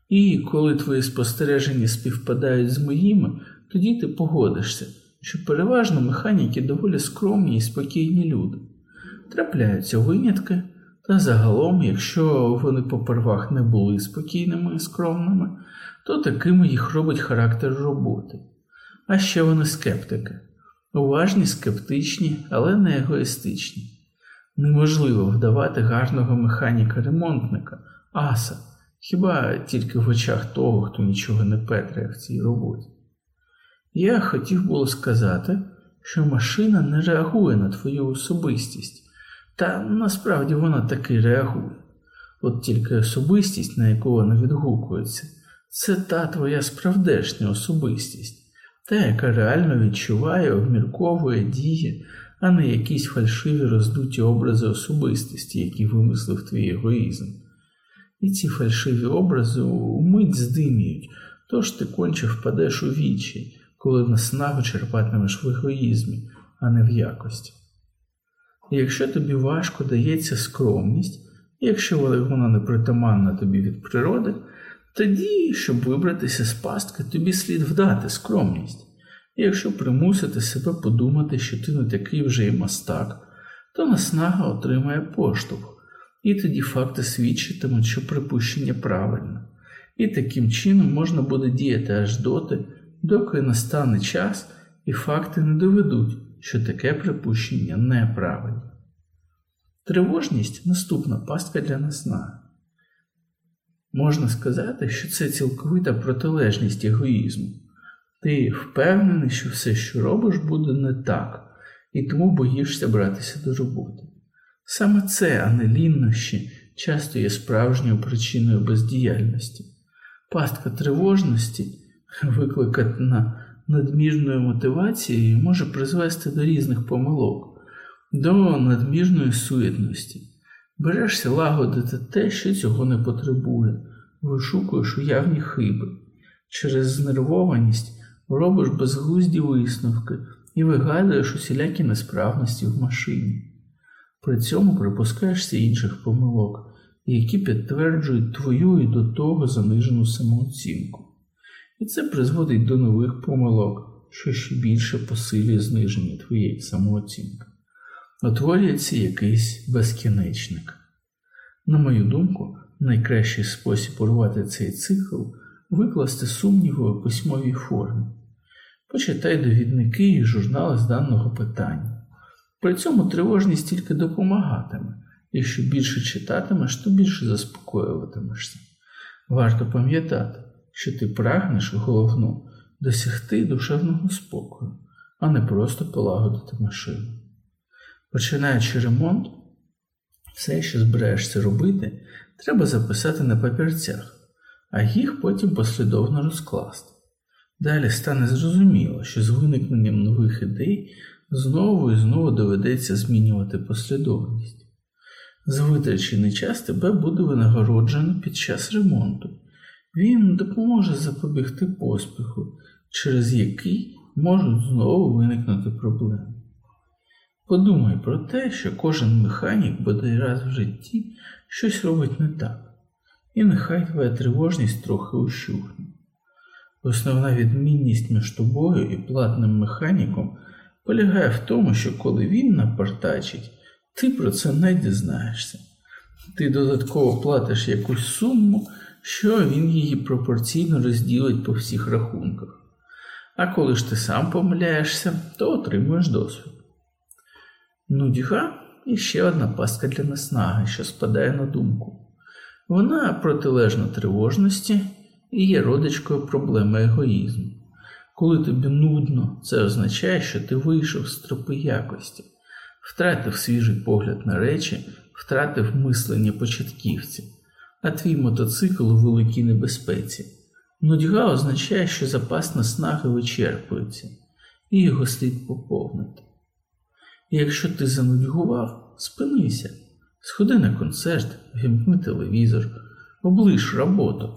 Speaker 1: і коли твої спостереження співпадають з моїми, тоді ти погодишся, що переважно механіки доволі скромні і спокійні люди. Трапляються винятки, та загалом, якщо вони попервах не були спокійними і скромними, то такими їх робить характер роботи. А ще вони скептики, уважні, скептичні, але не егоїстичні. Неможливо вдавати гарного механіка-ремонтника, аса, хіба тільки в очах того, хто нічого не петрає в цій роботі. Я хотів було сказати, що машина не реагує на твою особистість, та насправді вона таки реагує. От тільки особистість, на яку вона відгукується, це та твоя справдешня особистість, та, яка реально відчуває, обмірковує, діє, а не якісь фальшиві роздуті образи особистості, які вимислив твій егоїзм. І ці фальшиві образи умить здиміють, тож ти конче впадеш у вічі, коли наснагу черпатимеш в егоїзмі, а не в якості. І якщо тобі важко дається скромність, якщо вона не притаманна тобі від природи, тоді, щоб вибратися з пастки, тобі слід вдати скромність. І якщо примусити себе подумати, що ти не такий вже й мастак, то наснага отримає поштовх, і тоді факти свідчитимуть, що припущення правильне. І таким чином можна буде діяти аж доти, доки настане час, і факти не доведуть, що таке припущення неправильне. Тривожність наступна пастка для наснаги. Можна сказати, що це цілковита протилежність егоїзму. Ти впевнений, що все, що робиш, буде не так, і тому боїшся братися до роботи. Саме це, а не ліннощі, часто є справжньою причиною бездіяльності. Пастка тривожності, викликана надміжною мотивацією, може призвести до різних помилок, до надміжної суєтності. Берешся лагодити те, що цього не потребує, вишукуєш уявні хиби. Через знервованість робиш безглузді висновки і вигадуєш усілякі несправності в машині. При цьому припускаєшся інших помилок, які підтверджують твою і до того занижену самооцінку. І це призводить до нових помилок, що ще більше посилює зниження твоєї самооцінки. Утворюється якийсь безкінечник. На мою думку, найкращий спосіб урвати цей цикл викласти сумніви у письмовій формі. Почитай довідники і журнали з даного питання. При цьому тривожність тільки допомагатиме, і що більше читатимеш, то більше заспокоюватимешся. Варто пам'ятати, що ти прагнеш головну досягти душевного спокою, а не просто полагодити машину. Починаючи ремонт, все, що збираєшся робити, треба записати на папірцях, а їх потім послідовно розкласти. Далі стане зрозуміло, що з виникненням нових ідей знову і знову доведеться змінювати послідовність. За витрачений час тебе буде винагороджено під час ремонту. Він допоможе запобігти поспіху, через який можуть знову виникнути проблеми. Подумай про те, що кожен механік бодай раз в житті щось робить не так, і нехай твоя тривожність трохи ущухне. Основна відмінність між тобою і платним механіком полягає в тому, що коли він напортачить, ти про це не дізнаєшся. Ти додатково платиш якусь суму, що він її пропорційно розділить по всіх рахунках. А коли ж ти сам помиляєшся, то отримуєш досвід. Нудьга і ще одна пастка для наснаги, що спадає на думку. Вона протилежна тривожності і є родичкою проблеми егоїзму. Коли тобі нудно, це означає, що ти вийшов з тропи якості, втратив свіжий погляд на речі, втратив мислення початківців, а твій мотоцикл у великій небезпеці. Нудьга означає, що запас наснаги вичерпується, і його слід поповнити. Якщо ти занудьгував, спинися, сходи на концерт, вімкни телевізор, облиш роботу,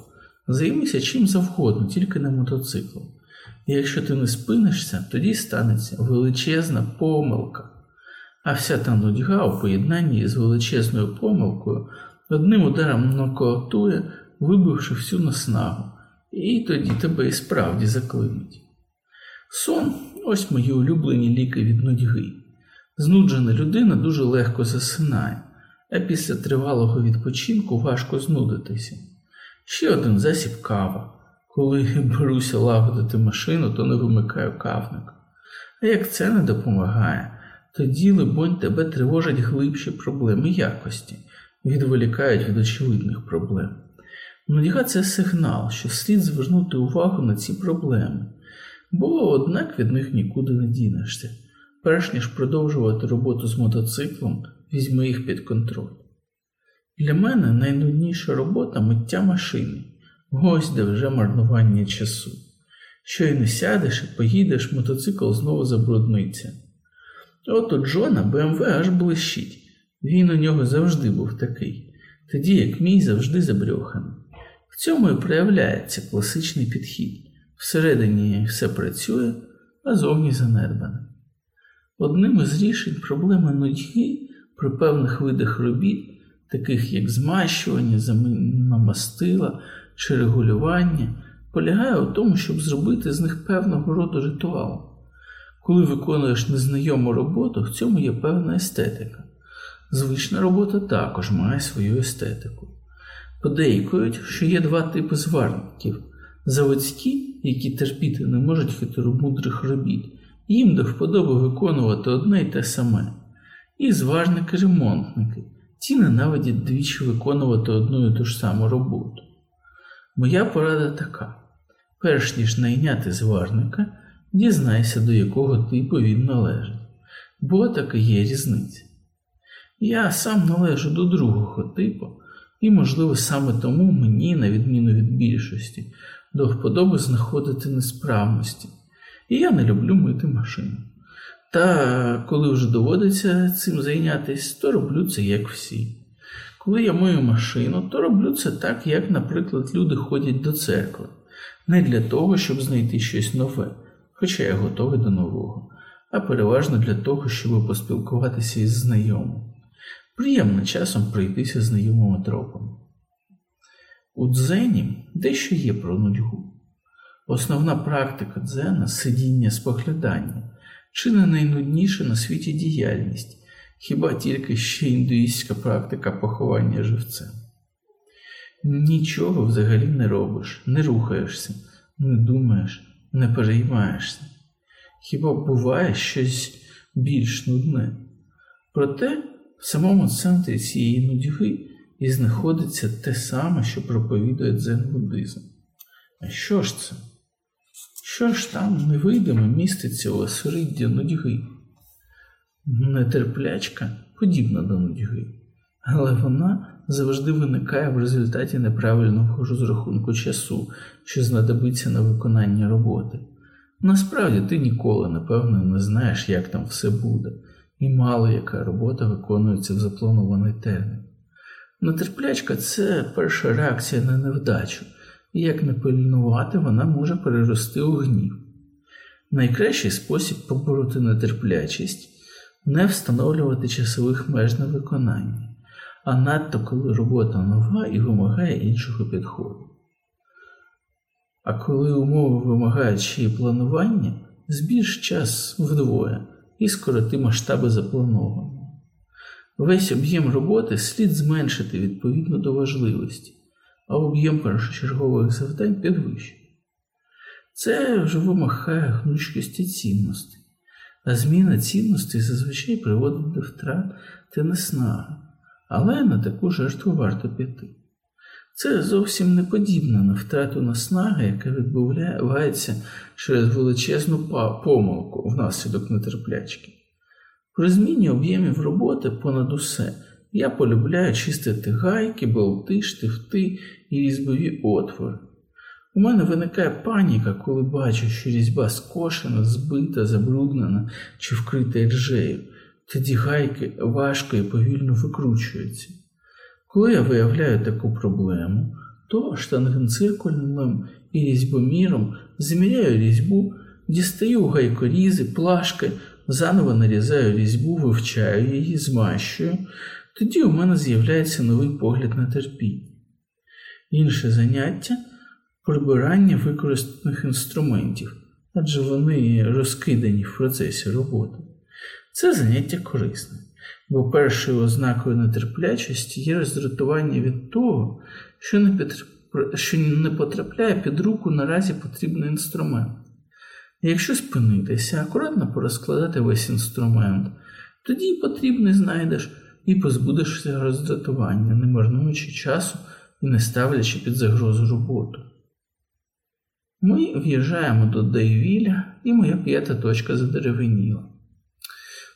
Speaker 1: займися чим завгодно, тільки не мотоциклом. І якщо ти не спинишся, тоді станеться величезна помилка. А вся та нудьга у поєднанні з величезною помилкою одним ударом нокаутує, вибивши всю наснагу, і тоді тебе і справді заклинуть. Сон ось мої улюблені ліки від нудьги. Знуджена людина дуже легко засинає, а після тривалого відпочинку важко знудитися. Ще один засіб кава. Коли беруся лагодити машину, то не вимикаю кавник. А як це не допомагає, тоді, либонь, тебе тривожать глибші проблеми якості, відволікають від очевидних проблем. Нудьга це сигнал, що слід звернути увагу на ці проблеми, бо однак від них нікуди не дінешся. Перш ніж продовжувати роботу з мотоциклом, візьми їх під контроль. Для мене найнудніша робота миття машини, ось де вже марнування часу. Щойно сядеш і поїдеш, мотоцикл знову забрудниться. От у Джона БМВ аж блищить. Він у нього завжди був такий, тоді як мій завжди забрьоханий. В цьому і проявляється класичний підхід. Всередині все працює, а зовні занедбане. Одним із рішень проблеми нудьги при певних видах робіт, таких як змащування, заміна мастила чи регулювання, полягає у тому, щоб зробити з них певного роду ритуал. Коли виконуєш незнайому роботу, в цьому є певна естетика. Звична робота також має свою естетику. Подейкують, що є два типи зварників заводські, які терпіти не можуть хитромудрих робіт, їм до вподоби виконувати одне й те саме, і зважники-ремонтники, ті ненавидять двічі виконувати одну і ту ж саму роботу. Моя порада така: перш ніж найняти зварника, дізнайся, до якого типу він належить, бо така є різниця. Я сам належу до другого типу, і, можливо, саме тому мені, на відміну від більшості, до вподоби знаходити несправності, і я не люблю мити машину. Та коли вже доводиться цим зайнятися, то роблю це як всі. Коли я мию машину, то роблю це так, як, наприклад, люди ходять до церкви, не для того, щоб знайти щось нове, хоча я готовий до нового, а переважно для того, щоб поспілкуватися із знайомим. Приємно часом пройтися знайомими тропами. У дзені дещо є про нудьгу. Основна практика дзена сидіння споглядання, чи не найнудніша на світі діяльність, хіба тільки ще індуїстська практика поховання живцем. Нічого взагалі не робиш, не рухаєшся, не думаєш, не переймаєшся. Хіба буває щось більш нудне? Проте в самому центрі цієї нудьги і знаходиться те саме, що проповідує дзен-буддизм. А що ж це? Що ж там невидимо міститься у осеріддя нудьги? Нетерплячка подібна до нудьги, але вона завжди виникає в результаті неправильного розрахунку часу, що знадобиться на виконання роботи. Насправді ти ніколи, напевно, не знаєш, як там все буде, і мало яка робота виконується в запланований термін. Нетерплячка це перша реакція на невдачу, і як не пильнувати, вона може перерости у гнів. Найкращий спосіб побороти нетерплячість не встановлювати часових меж на виконання, а надто коли робота нова і вимагає іншого підходу. А коли умови вимагають ще й планування, збільш час вдвоє і скороти масштаби запланованого. Весь об'єм роботи слід зменшити відповідно до важливості, а об'єм першочергових завдань підвищити. Це вже вимагає гнучкості цінностей, а зміна цінностей зазвичай приводить до втрат та неснаги, але на таку жертву варто піти. Це зовсім не подібне на втрату наснаги, яка відбувається через величезну помилку внаслідок нетерплячки. При зміні об'ємів роботи понад усе я полюбляю чистити гайки, болти, штифти і різьбові отвори. У мене виникає паніка, коли бачу, що різьба скошена, збита, забруднена чи вкрита ржею, тоді гайки важко і повільно викручуються. Коли я виявляю таку проблему, то штангенциркульним і різьбоміром заміряю різьбу, дістаю гайкорізи, плашки, заново нарізаю різьбу, вивчаю її, змащую, тоді у мене з'являється новий погляд на терпіння. Інше заняття прибирання використаних інструментів, адже вони розкидані в процесі роботи. Це заняття корисне, бо першою ознакою нетерплячості є роздратування від того, що не, що не потрапляє під руку наразі потрібний інструмент. Якщо спинитися, акуратно порозкладати весь інструмент, тоді і потрібний знайдеш і позбудешся роздратування, не марнуючи часу і не ставлячи під загрозу роботу. Ми в'їжджаємо до Дейвіля, і моя п'ята точка задеревеніла.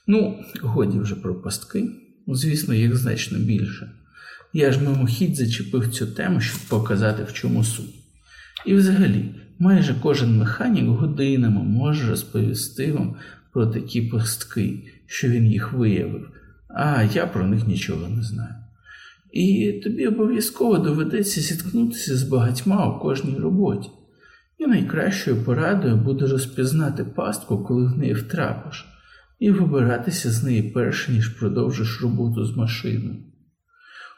Speaker 1: Ну, годі вже про пастки, звісно, їх значно більше. Я ж мимохідь зачепив цю тему, щоб показати, в чому суть. І взагалі, майже кожен механік годинами може розповісти вам про такі пастки, що він їх виявив, а я про них нічого не знаю. І тобі обов'язково доведеться зіткнутися з багатьма у кожній роботі. І найкращою порадою буде розпізнати пастку, коли в неї втрапиш, і вибиратися з неї перш ніж продовжиш роботу з машиною.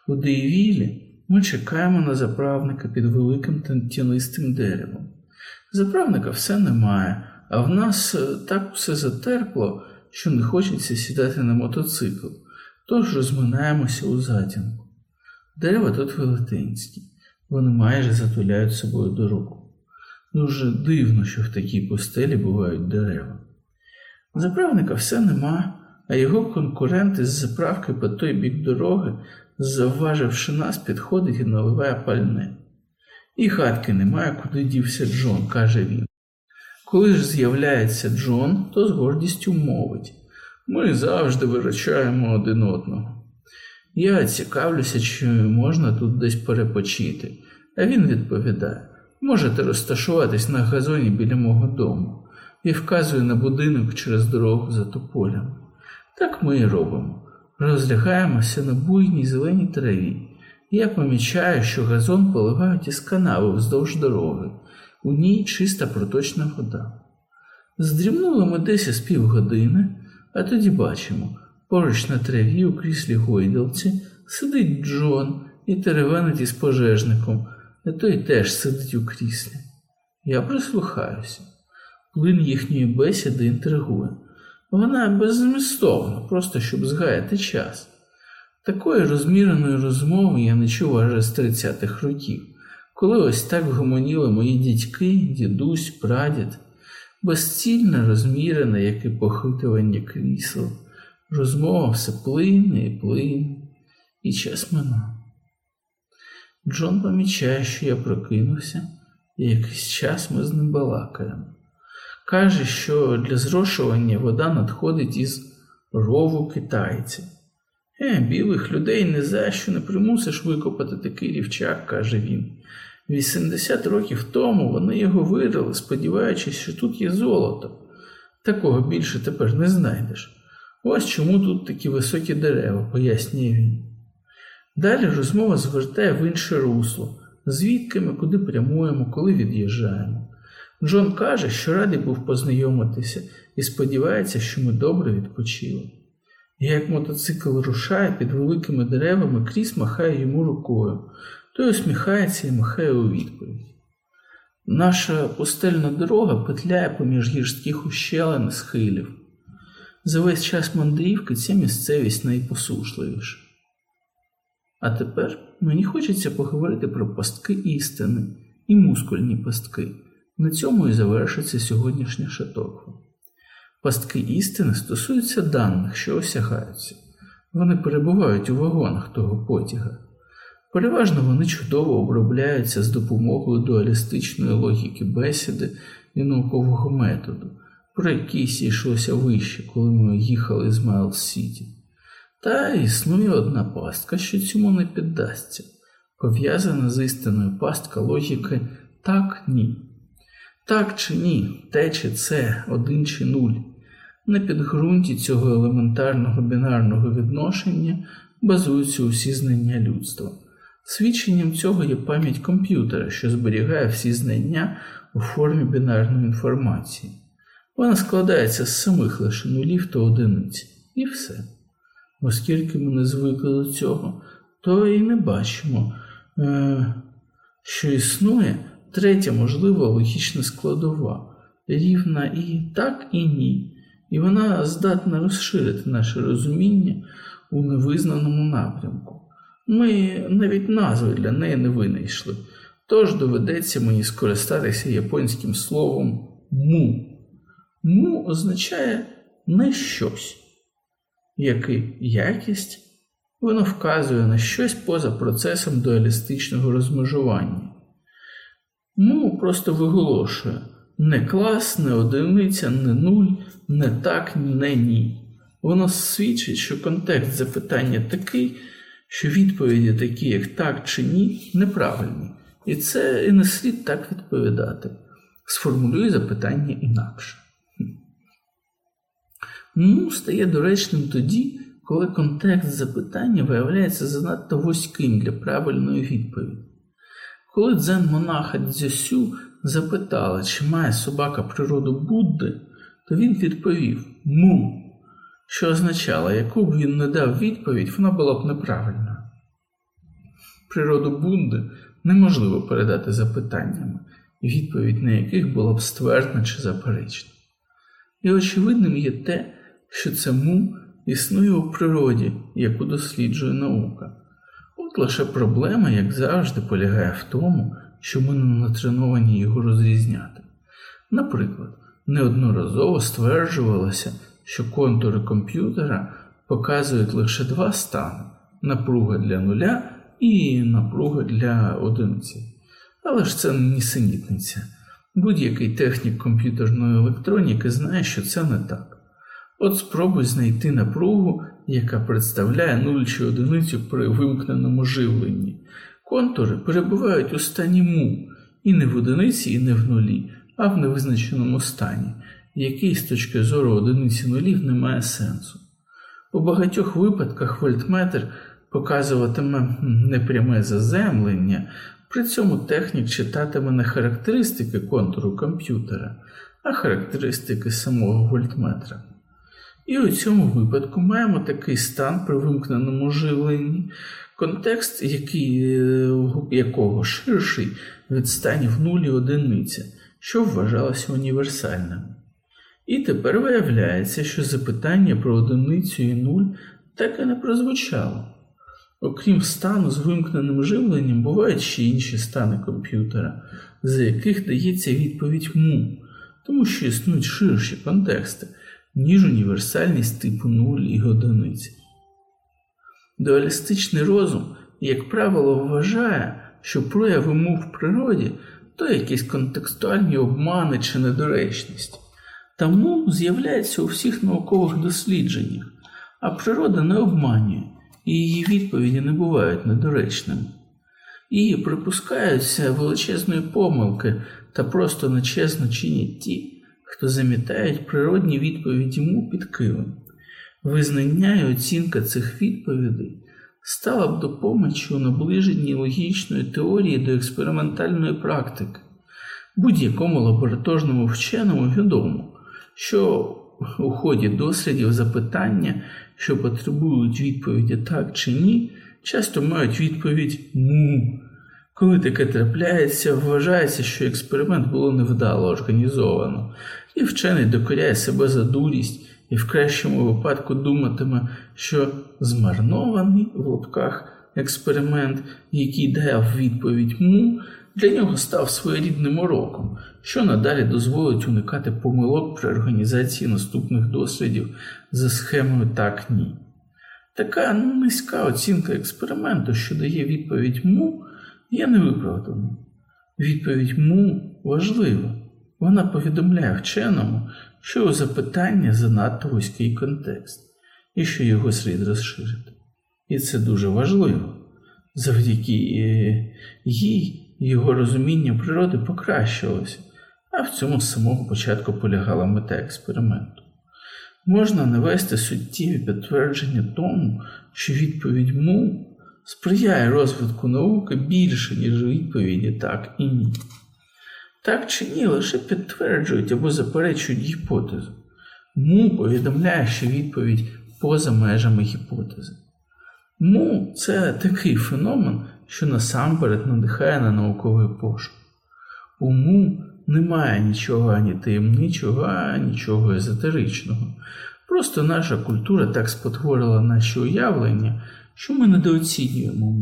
Speaker 1: У Дейвілі ми чекаємо на заправника під великим тінистим деревом. Заправника все немає, а в нас е, так все затерпло, що не хочеться сідати на мотоцикл, тож розминаємося у затінку. Дерева тут велетенські, вони майже затуляють собою дорогу. Дуже дивно, що в такій постелі бувають дерева. Заправника все нема, а його конкурент із заправки по той бік дороги, завваживши нас, підходить і наливає пальне. І хатки немає, куди дівся Джон, каже він. Коли ж з'являється Джон, то з гордістю мовить ми завжди виручаємо один одного. Я цікавлюся, чи можна тут десь перепочити, а він відповідає можете розташуватись на газоні біля мого дому і вказує на будинок через дорогу за тополям. Так ми і робимо. Розлягаємося на буйній зеленій траві. Я помічаю, що газон поливають із канави вздовж дороги, у ній чиста проточна вода. Здрімнули ми десь із півгодини, а тоді бачимо, поруч на траві у кріслі гойдалці сидить Джон і теревенить із пожежником, а той теж сидить у кріслі. Я прислухаюся. Плин їхньої бесіди інтригує. Вона беззмістовна, просто щоб згаяти час. Такої розміреної розмови я не чув аж з 30-х років, коли ось так гомоніли мої дядьки, дідусь, прадід, безцільне, розмірене, як і похитування крісел. Розмова все плине і плине, і час минув. Джон помічає, що я прокинувся, і якийсь час ми з ним балакаємо. Каже, що для зрошування вода надходить із рову китайців. Е, білих людей не за що не примусиш викопати такий рівчак, каже він. 80 років тому вони його вирили, сподіваючись, що тут є золото. Такого більше тепер не знайдеш. Ось чому тут такі високі дерева, пояснює він. Далі розмова звертає в інше русло, звідки ми куди прямуємо, коли від'їжджаємо. Джон каже, що радий був познайомитися і сподівається, що ми добре відпочили. І як мотоцикл рушає під великими деревами, кріс махає йому рукою, той усміхається і махає у відповідь. Наша пустельна дорога петляє поміж гірських ущелин і схилів. За весь час мандрівки ця місцевість найпосушливіша. А тепер мені хочеться поговорити про пастки істини і мускульні пастки. На цьому і завершиться сьогоднішня шатоква. Пастки істини стосуються даних, що осягаються. Вони перебувають у вагонах того потяга. Переважно вони чудово обробляються з допомогою дуалістичної логіки бесіди і наукового методу, про який йшлося вище, коли ми їхали з Майл Сіті. Та існує одна пастка, що цьому не піддасться, пов'язана з істиною пастка логіки так ні. Так чи ні, те чи це, один чи нуль. На підґрунті цього елементарного бінарного відношення базуються усі знання людства. Свідченням цього є пам'ять комп'ютера, що зберігає всі знання у формі бінарної інформації. Вона складається з самих лише нулів та одиниць, і все. Оскільки ми не звикли до цього, то і не бачимо, е, що існує третя можлива логічна складова, рівна і так, і ні, і вона здатна розширити наше розуміння у невизнаному напрямку. Ми навіть назви для неї не винайшли, тож доведеться мені скористатися японським словом му. Му означає не щось, як і якість, воно вказує на щось поза процесом дуалістичного розмежування. Му просто виголошує не клас, не одиниця, не нуль, не так, не ні. Воно свідчить, що контекст запитання такий, що відповіді такі, як так чи ні, неправильні. І це і не слід так відповідати. Сформулюй запитання інакше. Ну, стає доречним тоді, коли контекст запитання виявляється занадто вузьким для правильної відповіді. Коли дзен монаха Дзьосю запитали, чи має собака природу Будди, то він відповів му, що означало, яку б він не дав відповідь, вона була б неправильною. Природу Будди неможливо передати запитаннями, відповідь на яких була б ствердна чи заперечна. І очевидним є те, що це му існує у природі, яку досліджує наука. От лише проблема, як завжди, полягає в тому, що ми не натреновані його розрізняти. Наприклад, неодноразово стверджувалося, що контури комп'ютера показують лише два стани напруга для нуля і напруга для одиниці. Але ж це нісенітниця. Будь-який технік комп'ютерної електроніки знає, що це не так. От спробуй знайти напругу, яка представляє нуль чи одиницю при вимкненому живленні. Контури перебувають у стані му, і не в одиниці, і не в нулі, а в невизначеному стані, який з точки зору одиниці нулів не має сенсу. У багатьох випадках вольтметр показуватиме непряме заземлення, при цьому технік читатиме не характеристики контуру комп'ютера, а характеристики самого вольтметра. І у цьому випадку маємо такий стан при вимкненому живленні, контекст, який, е, якого ширший від станів нулі одиниця, що вважалося універсальним. І тепер виявляється, що запитання про одиницю і нуль так і не прозвучало. Окрім стану з вимкненим живленням, бувають ще інші стани комп'ютера, за яких дається відповідь му, тому що існують ширші контексти, ніж універсальність типу нуль і одиниці. Дуалістичний розум, як правило, вважає, що прояви му в природі то якісь контекстуальні обмани чи недоречність. Тому з'являється у всіх наукових дослідженнях, а природа не обманює, і її відповіді не бувають недоречними. Її припускаються величезної помилки та просто нечесно чинять ті, хто замітають природні відповіді му під килим. Визнання і оцінка цих відповідей стала б допомочі у наближенні логічної теорії до експериментальної практики. Будь-якому лабораторному вченому відомо, що у ході дослідів запитання, що потребують відповіді так чи ні, часто мають відповідь му. Коли таке трапляється, вважається, що експеримент було невдало організовано, і вчений докоряє себе за дурість і в кращому випадку думатиме, що змарнований в лапках експеримент, який дав відповідь му, для нього став своєрідним уроком, що надалі дозволить уникати помилок при організації наступних дослідів за схемою так ні. Така низька оцінка експерименту, що дає відповідь му, є невиправданою. Відповідь му важлива. Вона повідомляє вченому, що у запитання занадто вузький контекст, і що його слід розширити. І це дуже важливо. Завдяки е, їй його розуміння природи покращилося, а в цьому з самого початку полягала мета експерименту. Можна навести суттєві підтвердження тому, що відповідь му сприяє розвитку науки більше, ніж відповіді так і ні. Так чи ні, лише підтверджують або заперечують гіпотезу. Му повідомляє, що відповідь поза межами гіпотези. Му це такий феномен, що насамперед надихає на науковий пошук. У му немає нічого ані таємничого, ані нічого езотеричного. Просто наша культура так спотворила наші уявлення, що ми недооцінюємо.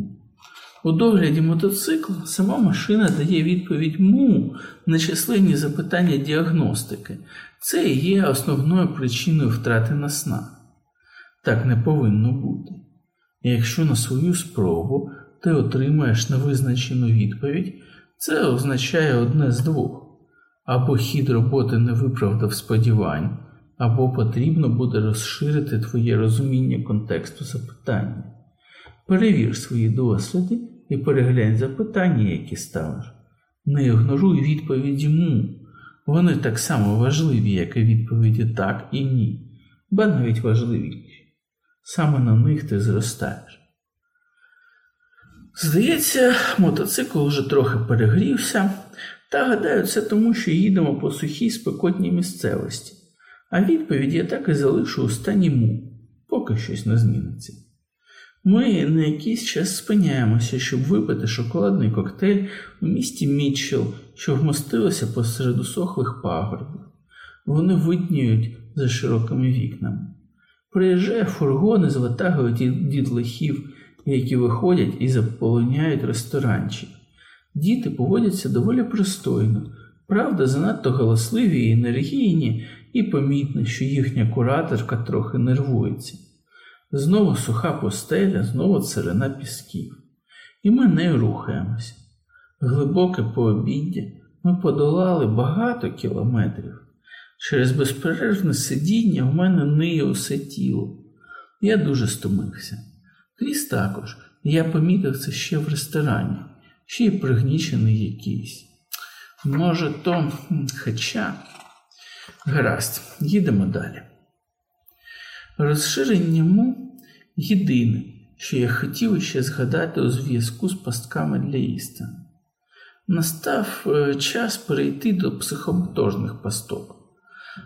Speaker 1: У догляді мотоцикла сама машина дає відповідь му на численні запитання діагностики. Це і є основною причиною втрати на сна. Так не повинно бути. Якщо на свою спробу ти отримаєш невизначену відповідь, це означає одне з двох: або хід роботи не виправдав сподівань, або потрібно буде розширити твоє розуміння контексту запитання. Перевір свої досвіди і переглянь запитання, які ставиш. Не ігноруй відповіді му. Вони так само важливі, як і відповіді так і ні, ба навіть важливіші. Саме на них ти зростаєш. Здається, мотоцикл вже трохи перегрівся, та гадаю, це тому, що їдемо по сухій спекотній місцевості, а відповідь я так і залишу у стані му, поки щось не зміниться. Ми на якийсь час спиняємося, щоб випити шоколадний коктейль у місті Мітчелл, що вмостилося посеред усохлих пагорбів. Вони видніють за широкими вікнами. Приїжджає фургони з ватагою дітлахів, які виходять і заполоняють ресторанчик. Діти поводяться доволі пристойно, правда, занадто галасливі і енергійні, і помітно, що їхня кураторка трохи нервується. Знову суха постеля, знову царина пісків. І ми нею рухаємося. Глибоке пообіддя ми подолали багато кілометрів. Через безперервне сидіння в мене ниє усе тіло. Я дуже стомився. Кріс також, я помітив це ще в ресторані, ще й пригнічений якийсь. Може, то, хоча. Гаразд, їдемо далі. Розширення му єдине, що я хотів ще згадати у зв'язку з пастками для істини. Настав е, час перейти до психомотожних пасток.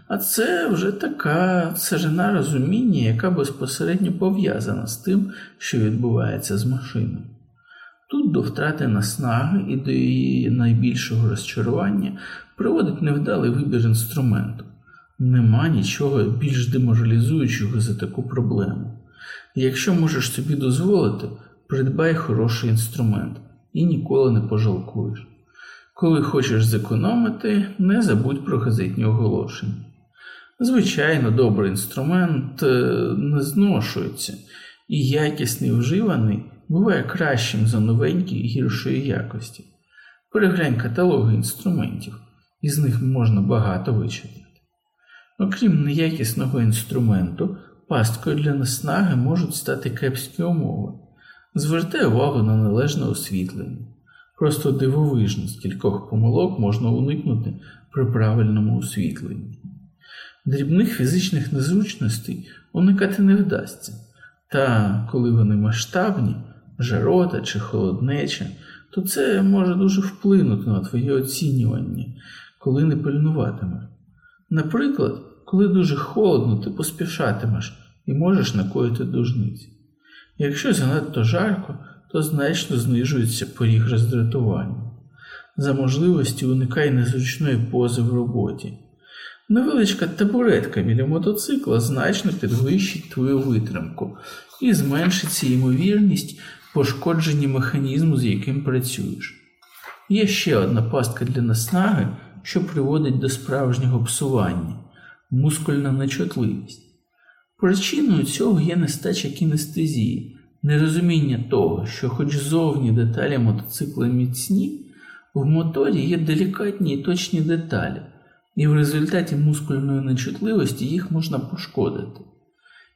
Speaker 1: А це вже така царина розуміння, яка безпосередньо пов'язана з тим, що відбувається з машиною. Тут до втрати наснаги і до її найбільшого розчарування приводить невдалий вибір інструменту. Нема нічого більш деморалізуючого за таку проблему. Якщо можеш собі дозволити, придбай хороший інструмент і ніколи не пожалкуєш. Коли хочеш зекономити, не забудь про газетні оголошення. Звичайно, добрий інструмент е, не зношується, і якісний вживаний буває кращим за новенький гіршої якості. Переглянь каталоги інструментів, із них можна багато вичитати. Окрім неякісного інструменту, пасткою для наснаги можуть стати кепські умови. Звертай увагу на належне освітлення. Просто дивовижно, з кількох помилок можна уникнути при правильному освітленні. Дрібних фізичних незручностей уникати не вдасться, та коли вони масштабні, жарота чи холоднеча, то це може дуже вплинути на твоє оцінювання, коли не пильнуватимеш. Наприклад, коли дуже холодно, ти поспішатимеш і можеш накоїти дужниці. Якщо занадто жарко, то значно знижується поріг роздратування. За можливості уникай незручної пози в роботі. Невеличка табуретка біля мотоцикла значно підвищить твою витримку і зменшиться ймовірність пошкодження механізму, з яким працюєш. Є ще одна пастка для наснаги, що приводить до справжнього псування мускульна нечутливість. Причиною цього є нестача кінестезії, нерозуміння того, що, хоч зовні деталі мотоцикла міцні, в моторі є делікатні і точні деталі, і в результаті мускульної нечутливості їх можна пошкодити.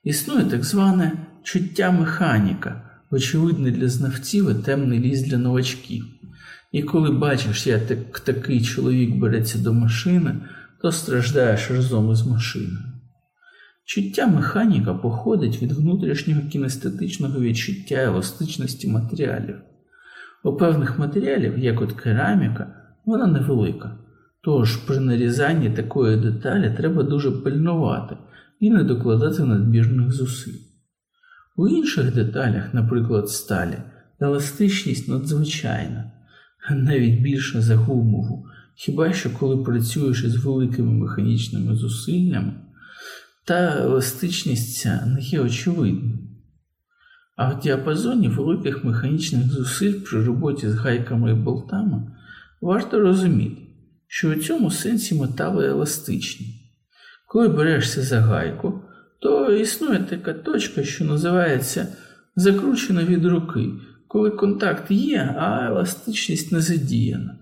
Speaker 1: Існує так зване чуття механіка, очевидне для знавців і темний ліс для новачків. І коли бачиш, як такий чоловік береться до машини, то страждаєш разом із машиною. Чуття механіка походить від внутрішнього кінестетичного відчуття еластичності матеріалів. У певних матеріалів, як от кераміка, вона невелика, тож при нарізанні такої деталі треба дуже пильнувати і не докладати надмірних зусиль. У інших деталях, наприклад, сталі, еластичність надзвичайна, навіть більше за гумову, хіба що коли працюєш із великими механічними зусиллями, та еластичність ця не є очевидною. А в діапазоні великих механічних зусиль при роботі з гайками і болтами варто розуміти, що у цьому сенсі метали еластичні. Коли берешся за гайку, то існує така точка, що називається закручена від руки, коли контакт є, а еластичність не задіяна.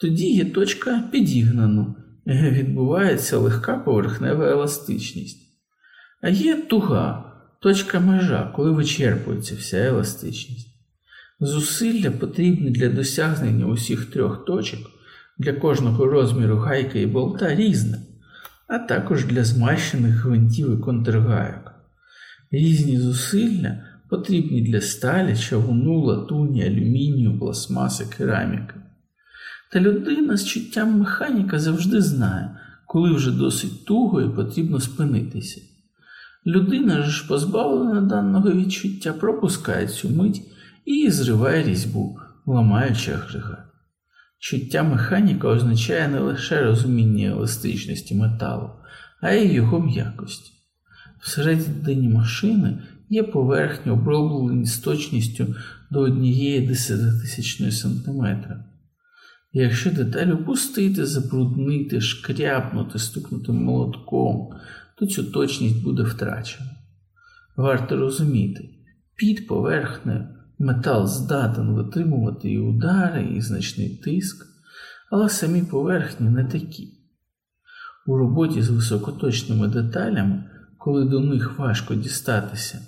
Speaker 1: Тоді є точка підігнана, відбувається легка поверхнева еластичність. А є туга, точка межа, коли вичерпується вся еластичність. Зусилля потрібні для досягнення усіх трьох точок, для кожного розміру гайки і болта різне, а також для змащених гвинтів і контргайок. Різні зусилля потрібні для сталі, чавуну, латуні, алюмінію, пластмаси, кераміки. Та людина з чуттям механіка завжди знає, коли вже досить туго і потрібно спинитися. Людина ж, позбавлена даного відчуття, пропускає цю мить і зриває різьбу, ламаючи агрегат. Чуття механіка означає не лише розуміння еластичності металу, а й його м'якості. Всередині машини є поверхні, оброблені з точністю до однієї десятитисячної сантиметра. Якщо деталь опустити, забруднити, шкряпнути, стукнути молотком, то цю точність буде втрачена. Варто розуміти, під поверхнею метал здатен витримувати і удари, і значний тиск, але самі поверхні не такі. У роботі з високоточними деталями, коли до них важко дістатися,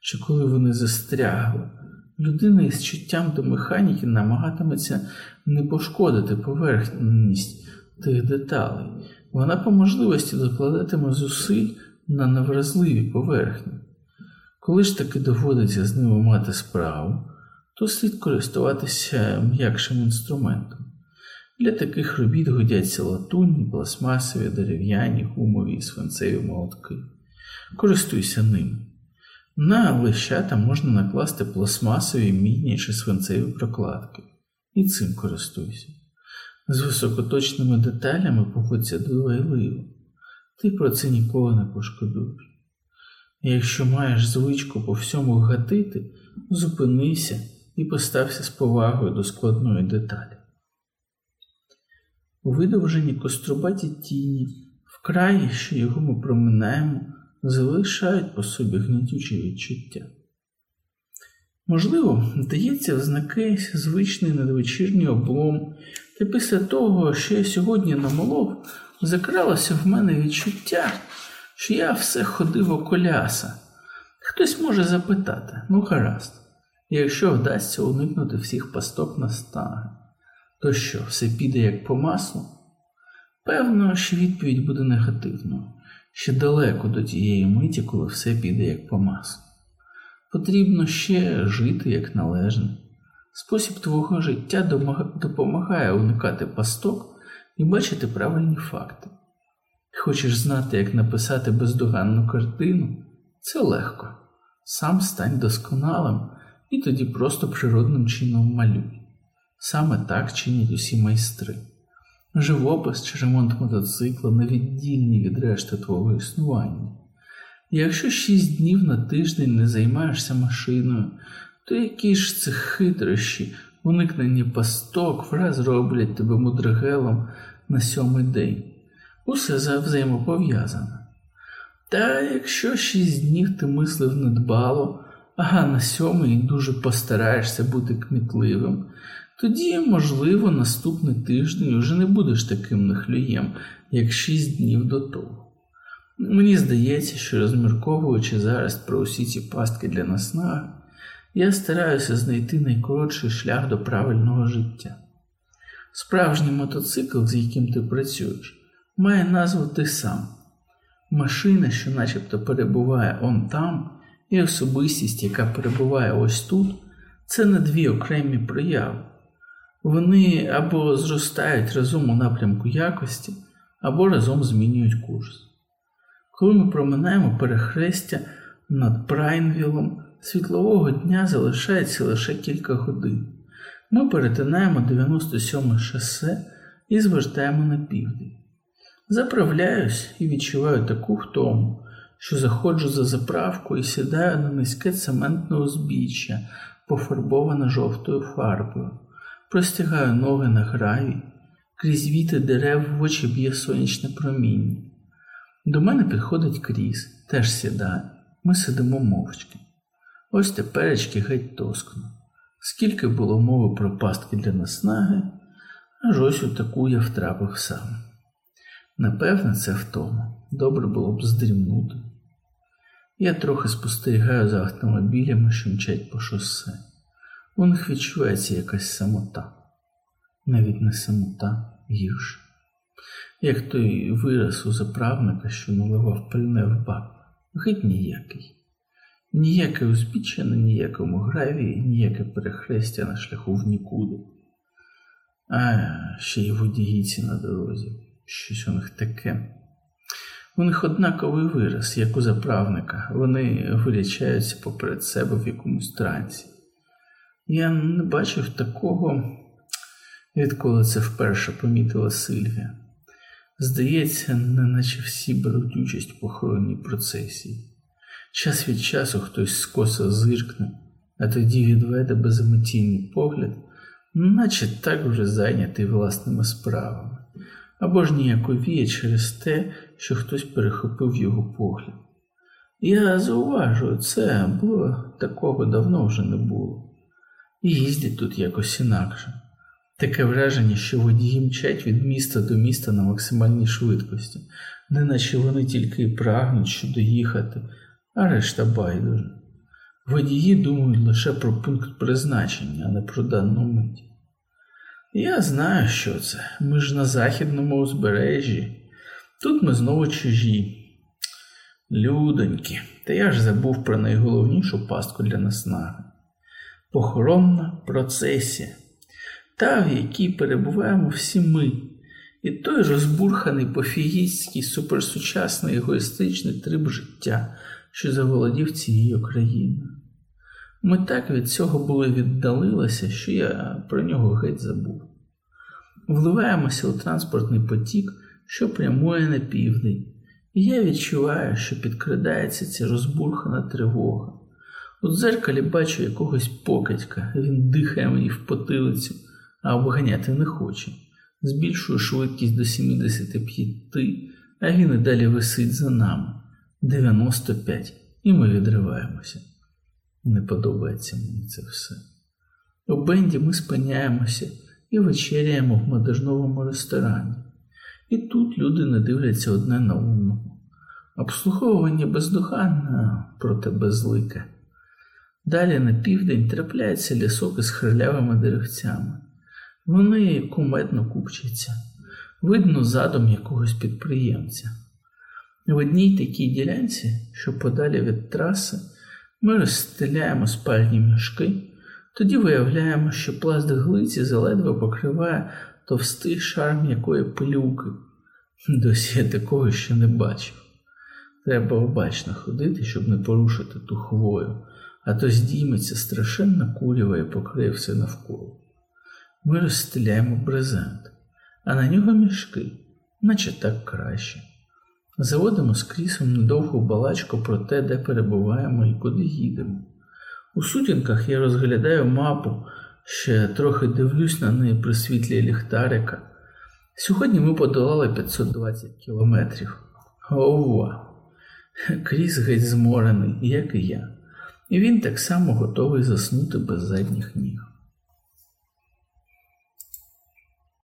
Speaker 1: чи коли вони застрягли, людина із чуттям до механіки намагатиметься не пошкодити поверхність тих деталей, вона по можливості докладатиме зусиль на невразливі поверхні. Коли ж таки доводиться з ними мати справу, то слід користуватися м'якшим інструментом. Для таких робіт годяться латунні, пластмасові, дерев'яні, гумові і свинцеві молотки. Користуйся ними. На лищата можна накласти пластмасові, мідні чи свинцеві прокладки. І цим користуйся. З високоточними деталями поводься дбайливо. Ти про це ніколи не пошкодуєш. Якщо маєш звичку по всьому гатити, зупинися і постався з повагою до складної деталі. У видовженні кострубаті тіні, вкраї, що його ми проминаємо, залишають по собі гнітюче відчуття. Можливо, дається в звичний надвечірній облом, та після того, що я сьогодні намолов, закралося в мене відчуття, що я все ходив околяса. Хтось може запитати, ну гаразд, якщо вдасться уникнути всіх пасток на стаги, то що, все піде як по маслу? Певно, що відповідь буде негативною, ще далеко до тієї миті, коли все піде як по маслу. Потрібно ще жити як належне. Спосіб твого життя допомагає уникати пасток і бачити правильні факти. Хочеш знати, як написати бездоганну картину? Це легко. Сам стань досконалим і тоді просто природним чином малюй. Саме так чинять усі майстри. Живопис чи ремонт мотоцикла невіддільні від решти твого існування. Якщо шість днів на тиждень не займаєшся машиною, то які ж це хитрощі, уникнення пасток враз роблять тебе мудригелом на сьомий день. Усе взаємопов'язане. Та якщо шість днів ти мислив недбало, а на сьомий дуже постараєшся бути кмітливим, тоді, можливо, наступний тиждень уже не будеш таким нахлюєм, як шість днів до того. Мені здається, що розмірковуючи зараз про усі ці пастки для наснаги, я стараюся знайти найкоротший шлях до правильного життя. Справжній мотоцикл, з яким ти працюєш, має назву ти сам. Машина, що начебто перебуває он там, і особистість, яка перебуває ось тут, це не дві окремі прояви. Вони або зростають разом у напрямку якості, або разом змінюють курс. Коли ми проминаємо перехрестя над Прайнвілом, світлового дня залишається лише кілька годин. Ми перетинаємо 97 шосе і звертаємо на південь. Заправляюсь і відчуваю таку втому, що заходжу за заправку і сідаю на низьке цементне узбіччя, пофарбоване жовтою фарбою, простягаю ноги на гравій, крізь віти дерев в очі б'є сонячне проміння. До мене підходить кріс, теж сідає. Ми сидимо мовчки. Ось теперечки геть тоскно. Скільки було мови про пастки для наснаги, аж ось у таку я втрапив сам. Напевне, це втома. Добре було б здрімнути. Я трохи спостерігаю за автомобілями, що мчать по шосе. У них відчувається якась самота. Навіть не самота гірше. Як той вираз у заправника, що наливав пильне в бак, геть ніякий. Ніяке узбіччя на ніякому гравії, ніяке перехрестя на шляху в нікуди. А ще й водіїці на дорозі. Щось у них таке. У них однаковий вираз, як у заправника, вони вилічаються поперед себе в якомусь трансі. Я не бачив такого, відколи це вперше помітила Сильвія. Здається, неначе всі беруть участь в похоронній процесії. Час від часу хтось скоса зиркне, а тоді відведе беземоційний погляд, наче так вже зайнятий власними справами, або ж ніяковіє через те, що хтось перехопив його погляд. Я зауважую це, бо такого давно вже не було. І їздять тут якось інакше. Таке враження, що водії мчать від міста до міста на максимальній швидкості, неначе вони тільки й прагнуть що доїхати, а решта байдуже. Водії думають лише про пункт призначення, а не про дану мить. Я знаю, що це. Ми ж на західному узбережжі. Тут ми знову чужі. Людоньки, та я ж забув про найголовнішу пастку для наснаги. Похоронна процесія, та, в якій перебуваємо всі ми, і той розбурханий пофігістський, суперсучасний егоїстичний трип життя, що заволодів цією країною. Ми так від цього були віддалилися, що я про нього геть забув. Вливаємося у транспортний потік, що прямує на південь, і я відчуваю, що підкрадається ця розбурхана тривога. У дзеркалі бачу якогось покидька, він дихає мені в потилицю, а обганяти не хоче. Збільшую швидкість до 75, а він і далі висить за нами 95, і ми відриваємося. Не подобається мені це все. У Бенді ми спиняємося і вечеряємо в модерновому ресторані. І тут люди не дивляться одне на одного. Обслуговування бездоганне, проте безлике. Далі на південь трапляється лісок із хрилявими деревцями. Вони куметно купчаться, видно задум якогось підприємця. В одній такій ділянці, що подалі від траси, ми розстеляємо спальні мішки, тоді виявляємо, що пласт глиці заледве покриває товстий шар м'якої пилюки. Досі я такого ще не бачив. Треба обачно ходити, щоб не порушити ту хвою, а то здійметься страшенна курява і покриє все навколо. Ми розстеляємо брезент, а на нього мішки, наче так краще. Заводимо з крісом недовгу балачку про те, де перебуваємо і куди їдемо. У сутінках я розглядаю мапу, ще трохи дивлюсь на неї при світлі ліхтарика. Сьогодні ми подолали 520 кілометрів. Ова! Кріс геть зморений, як і я, і він так само готовий заснути без задніх ніг.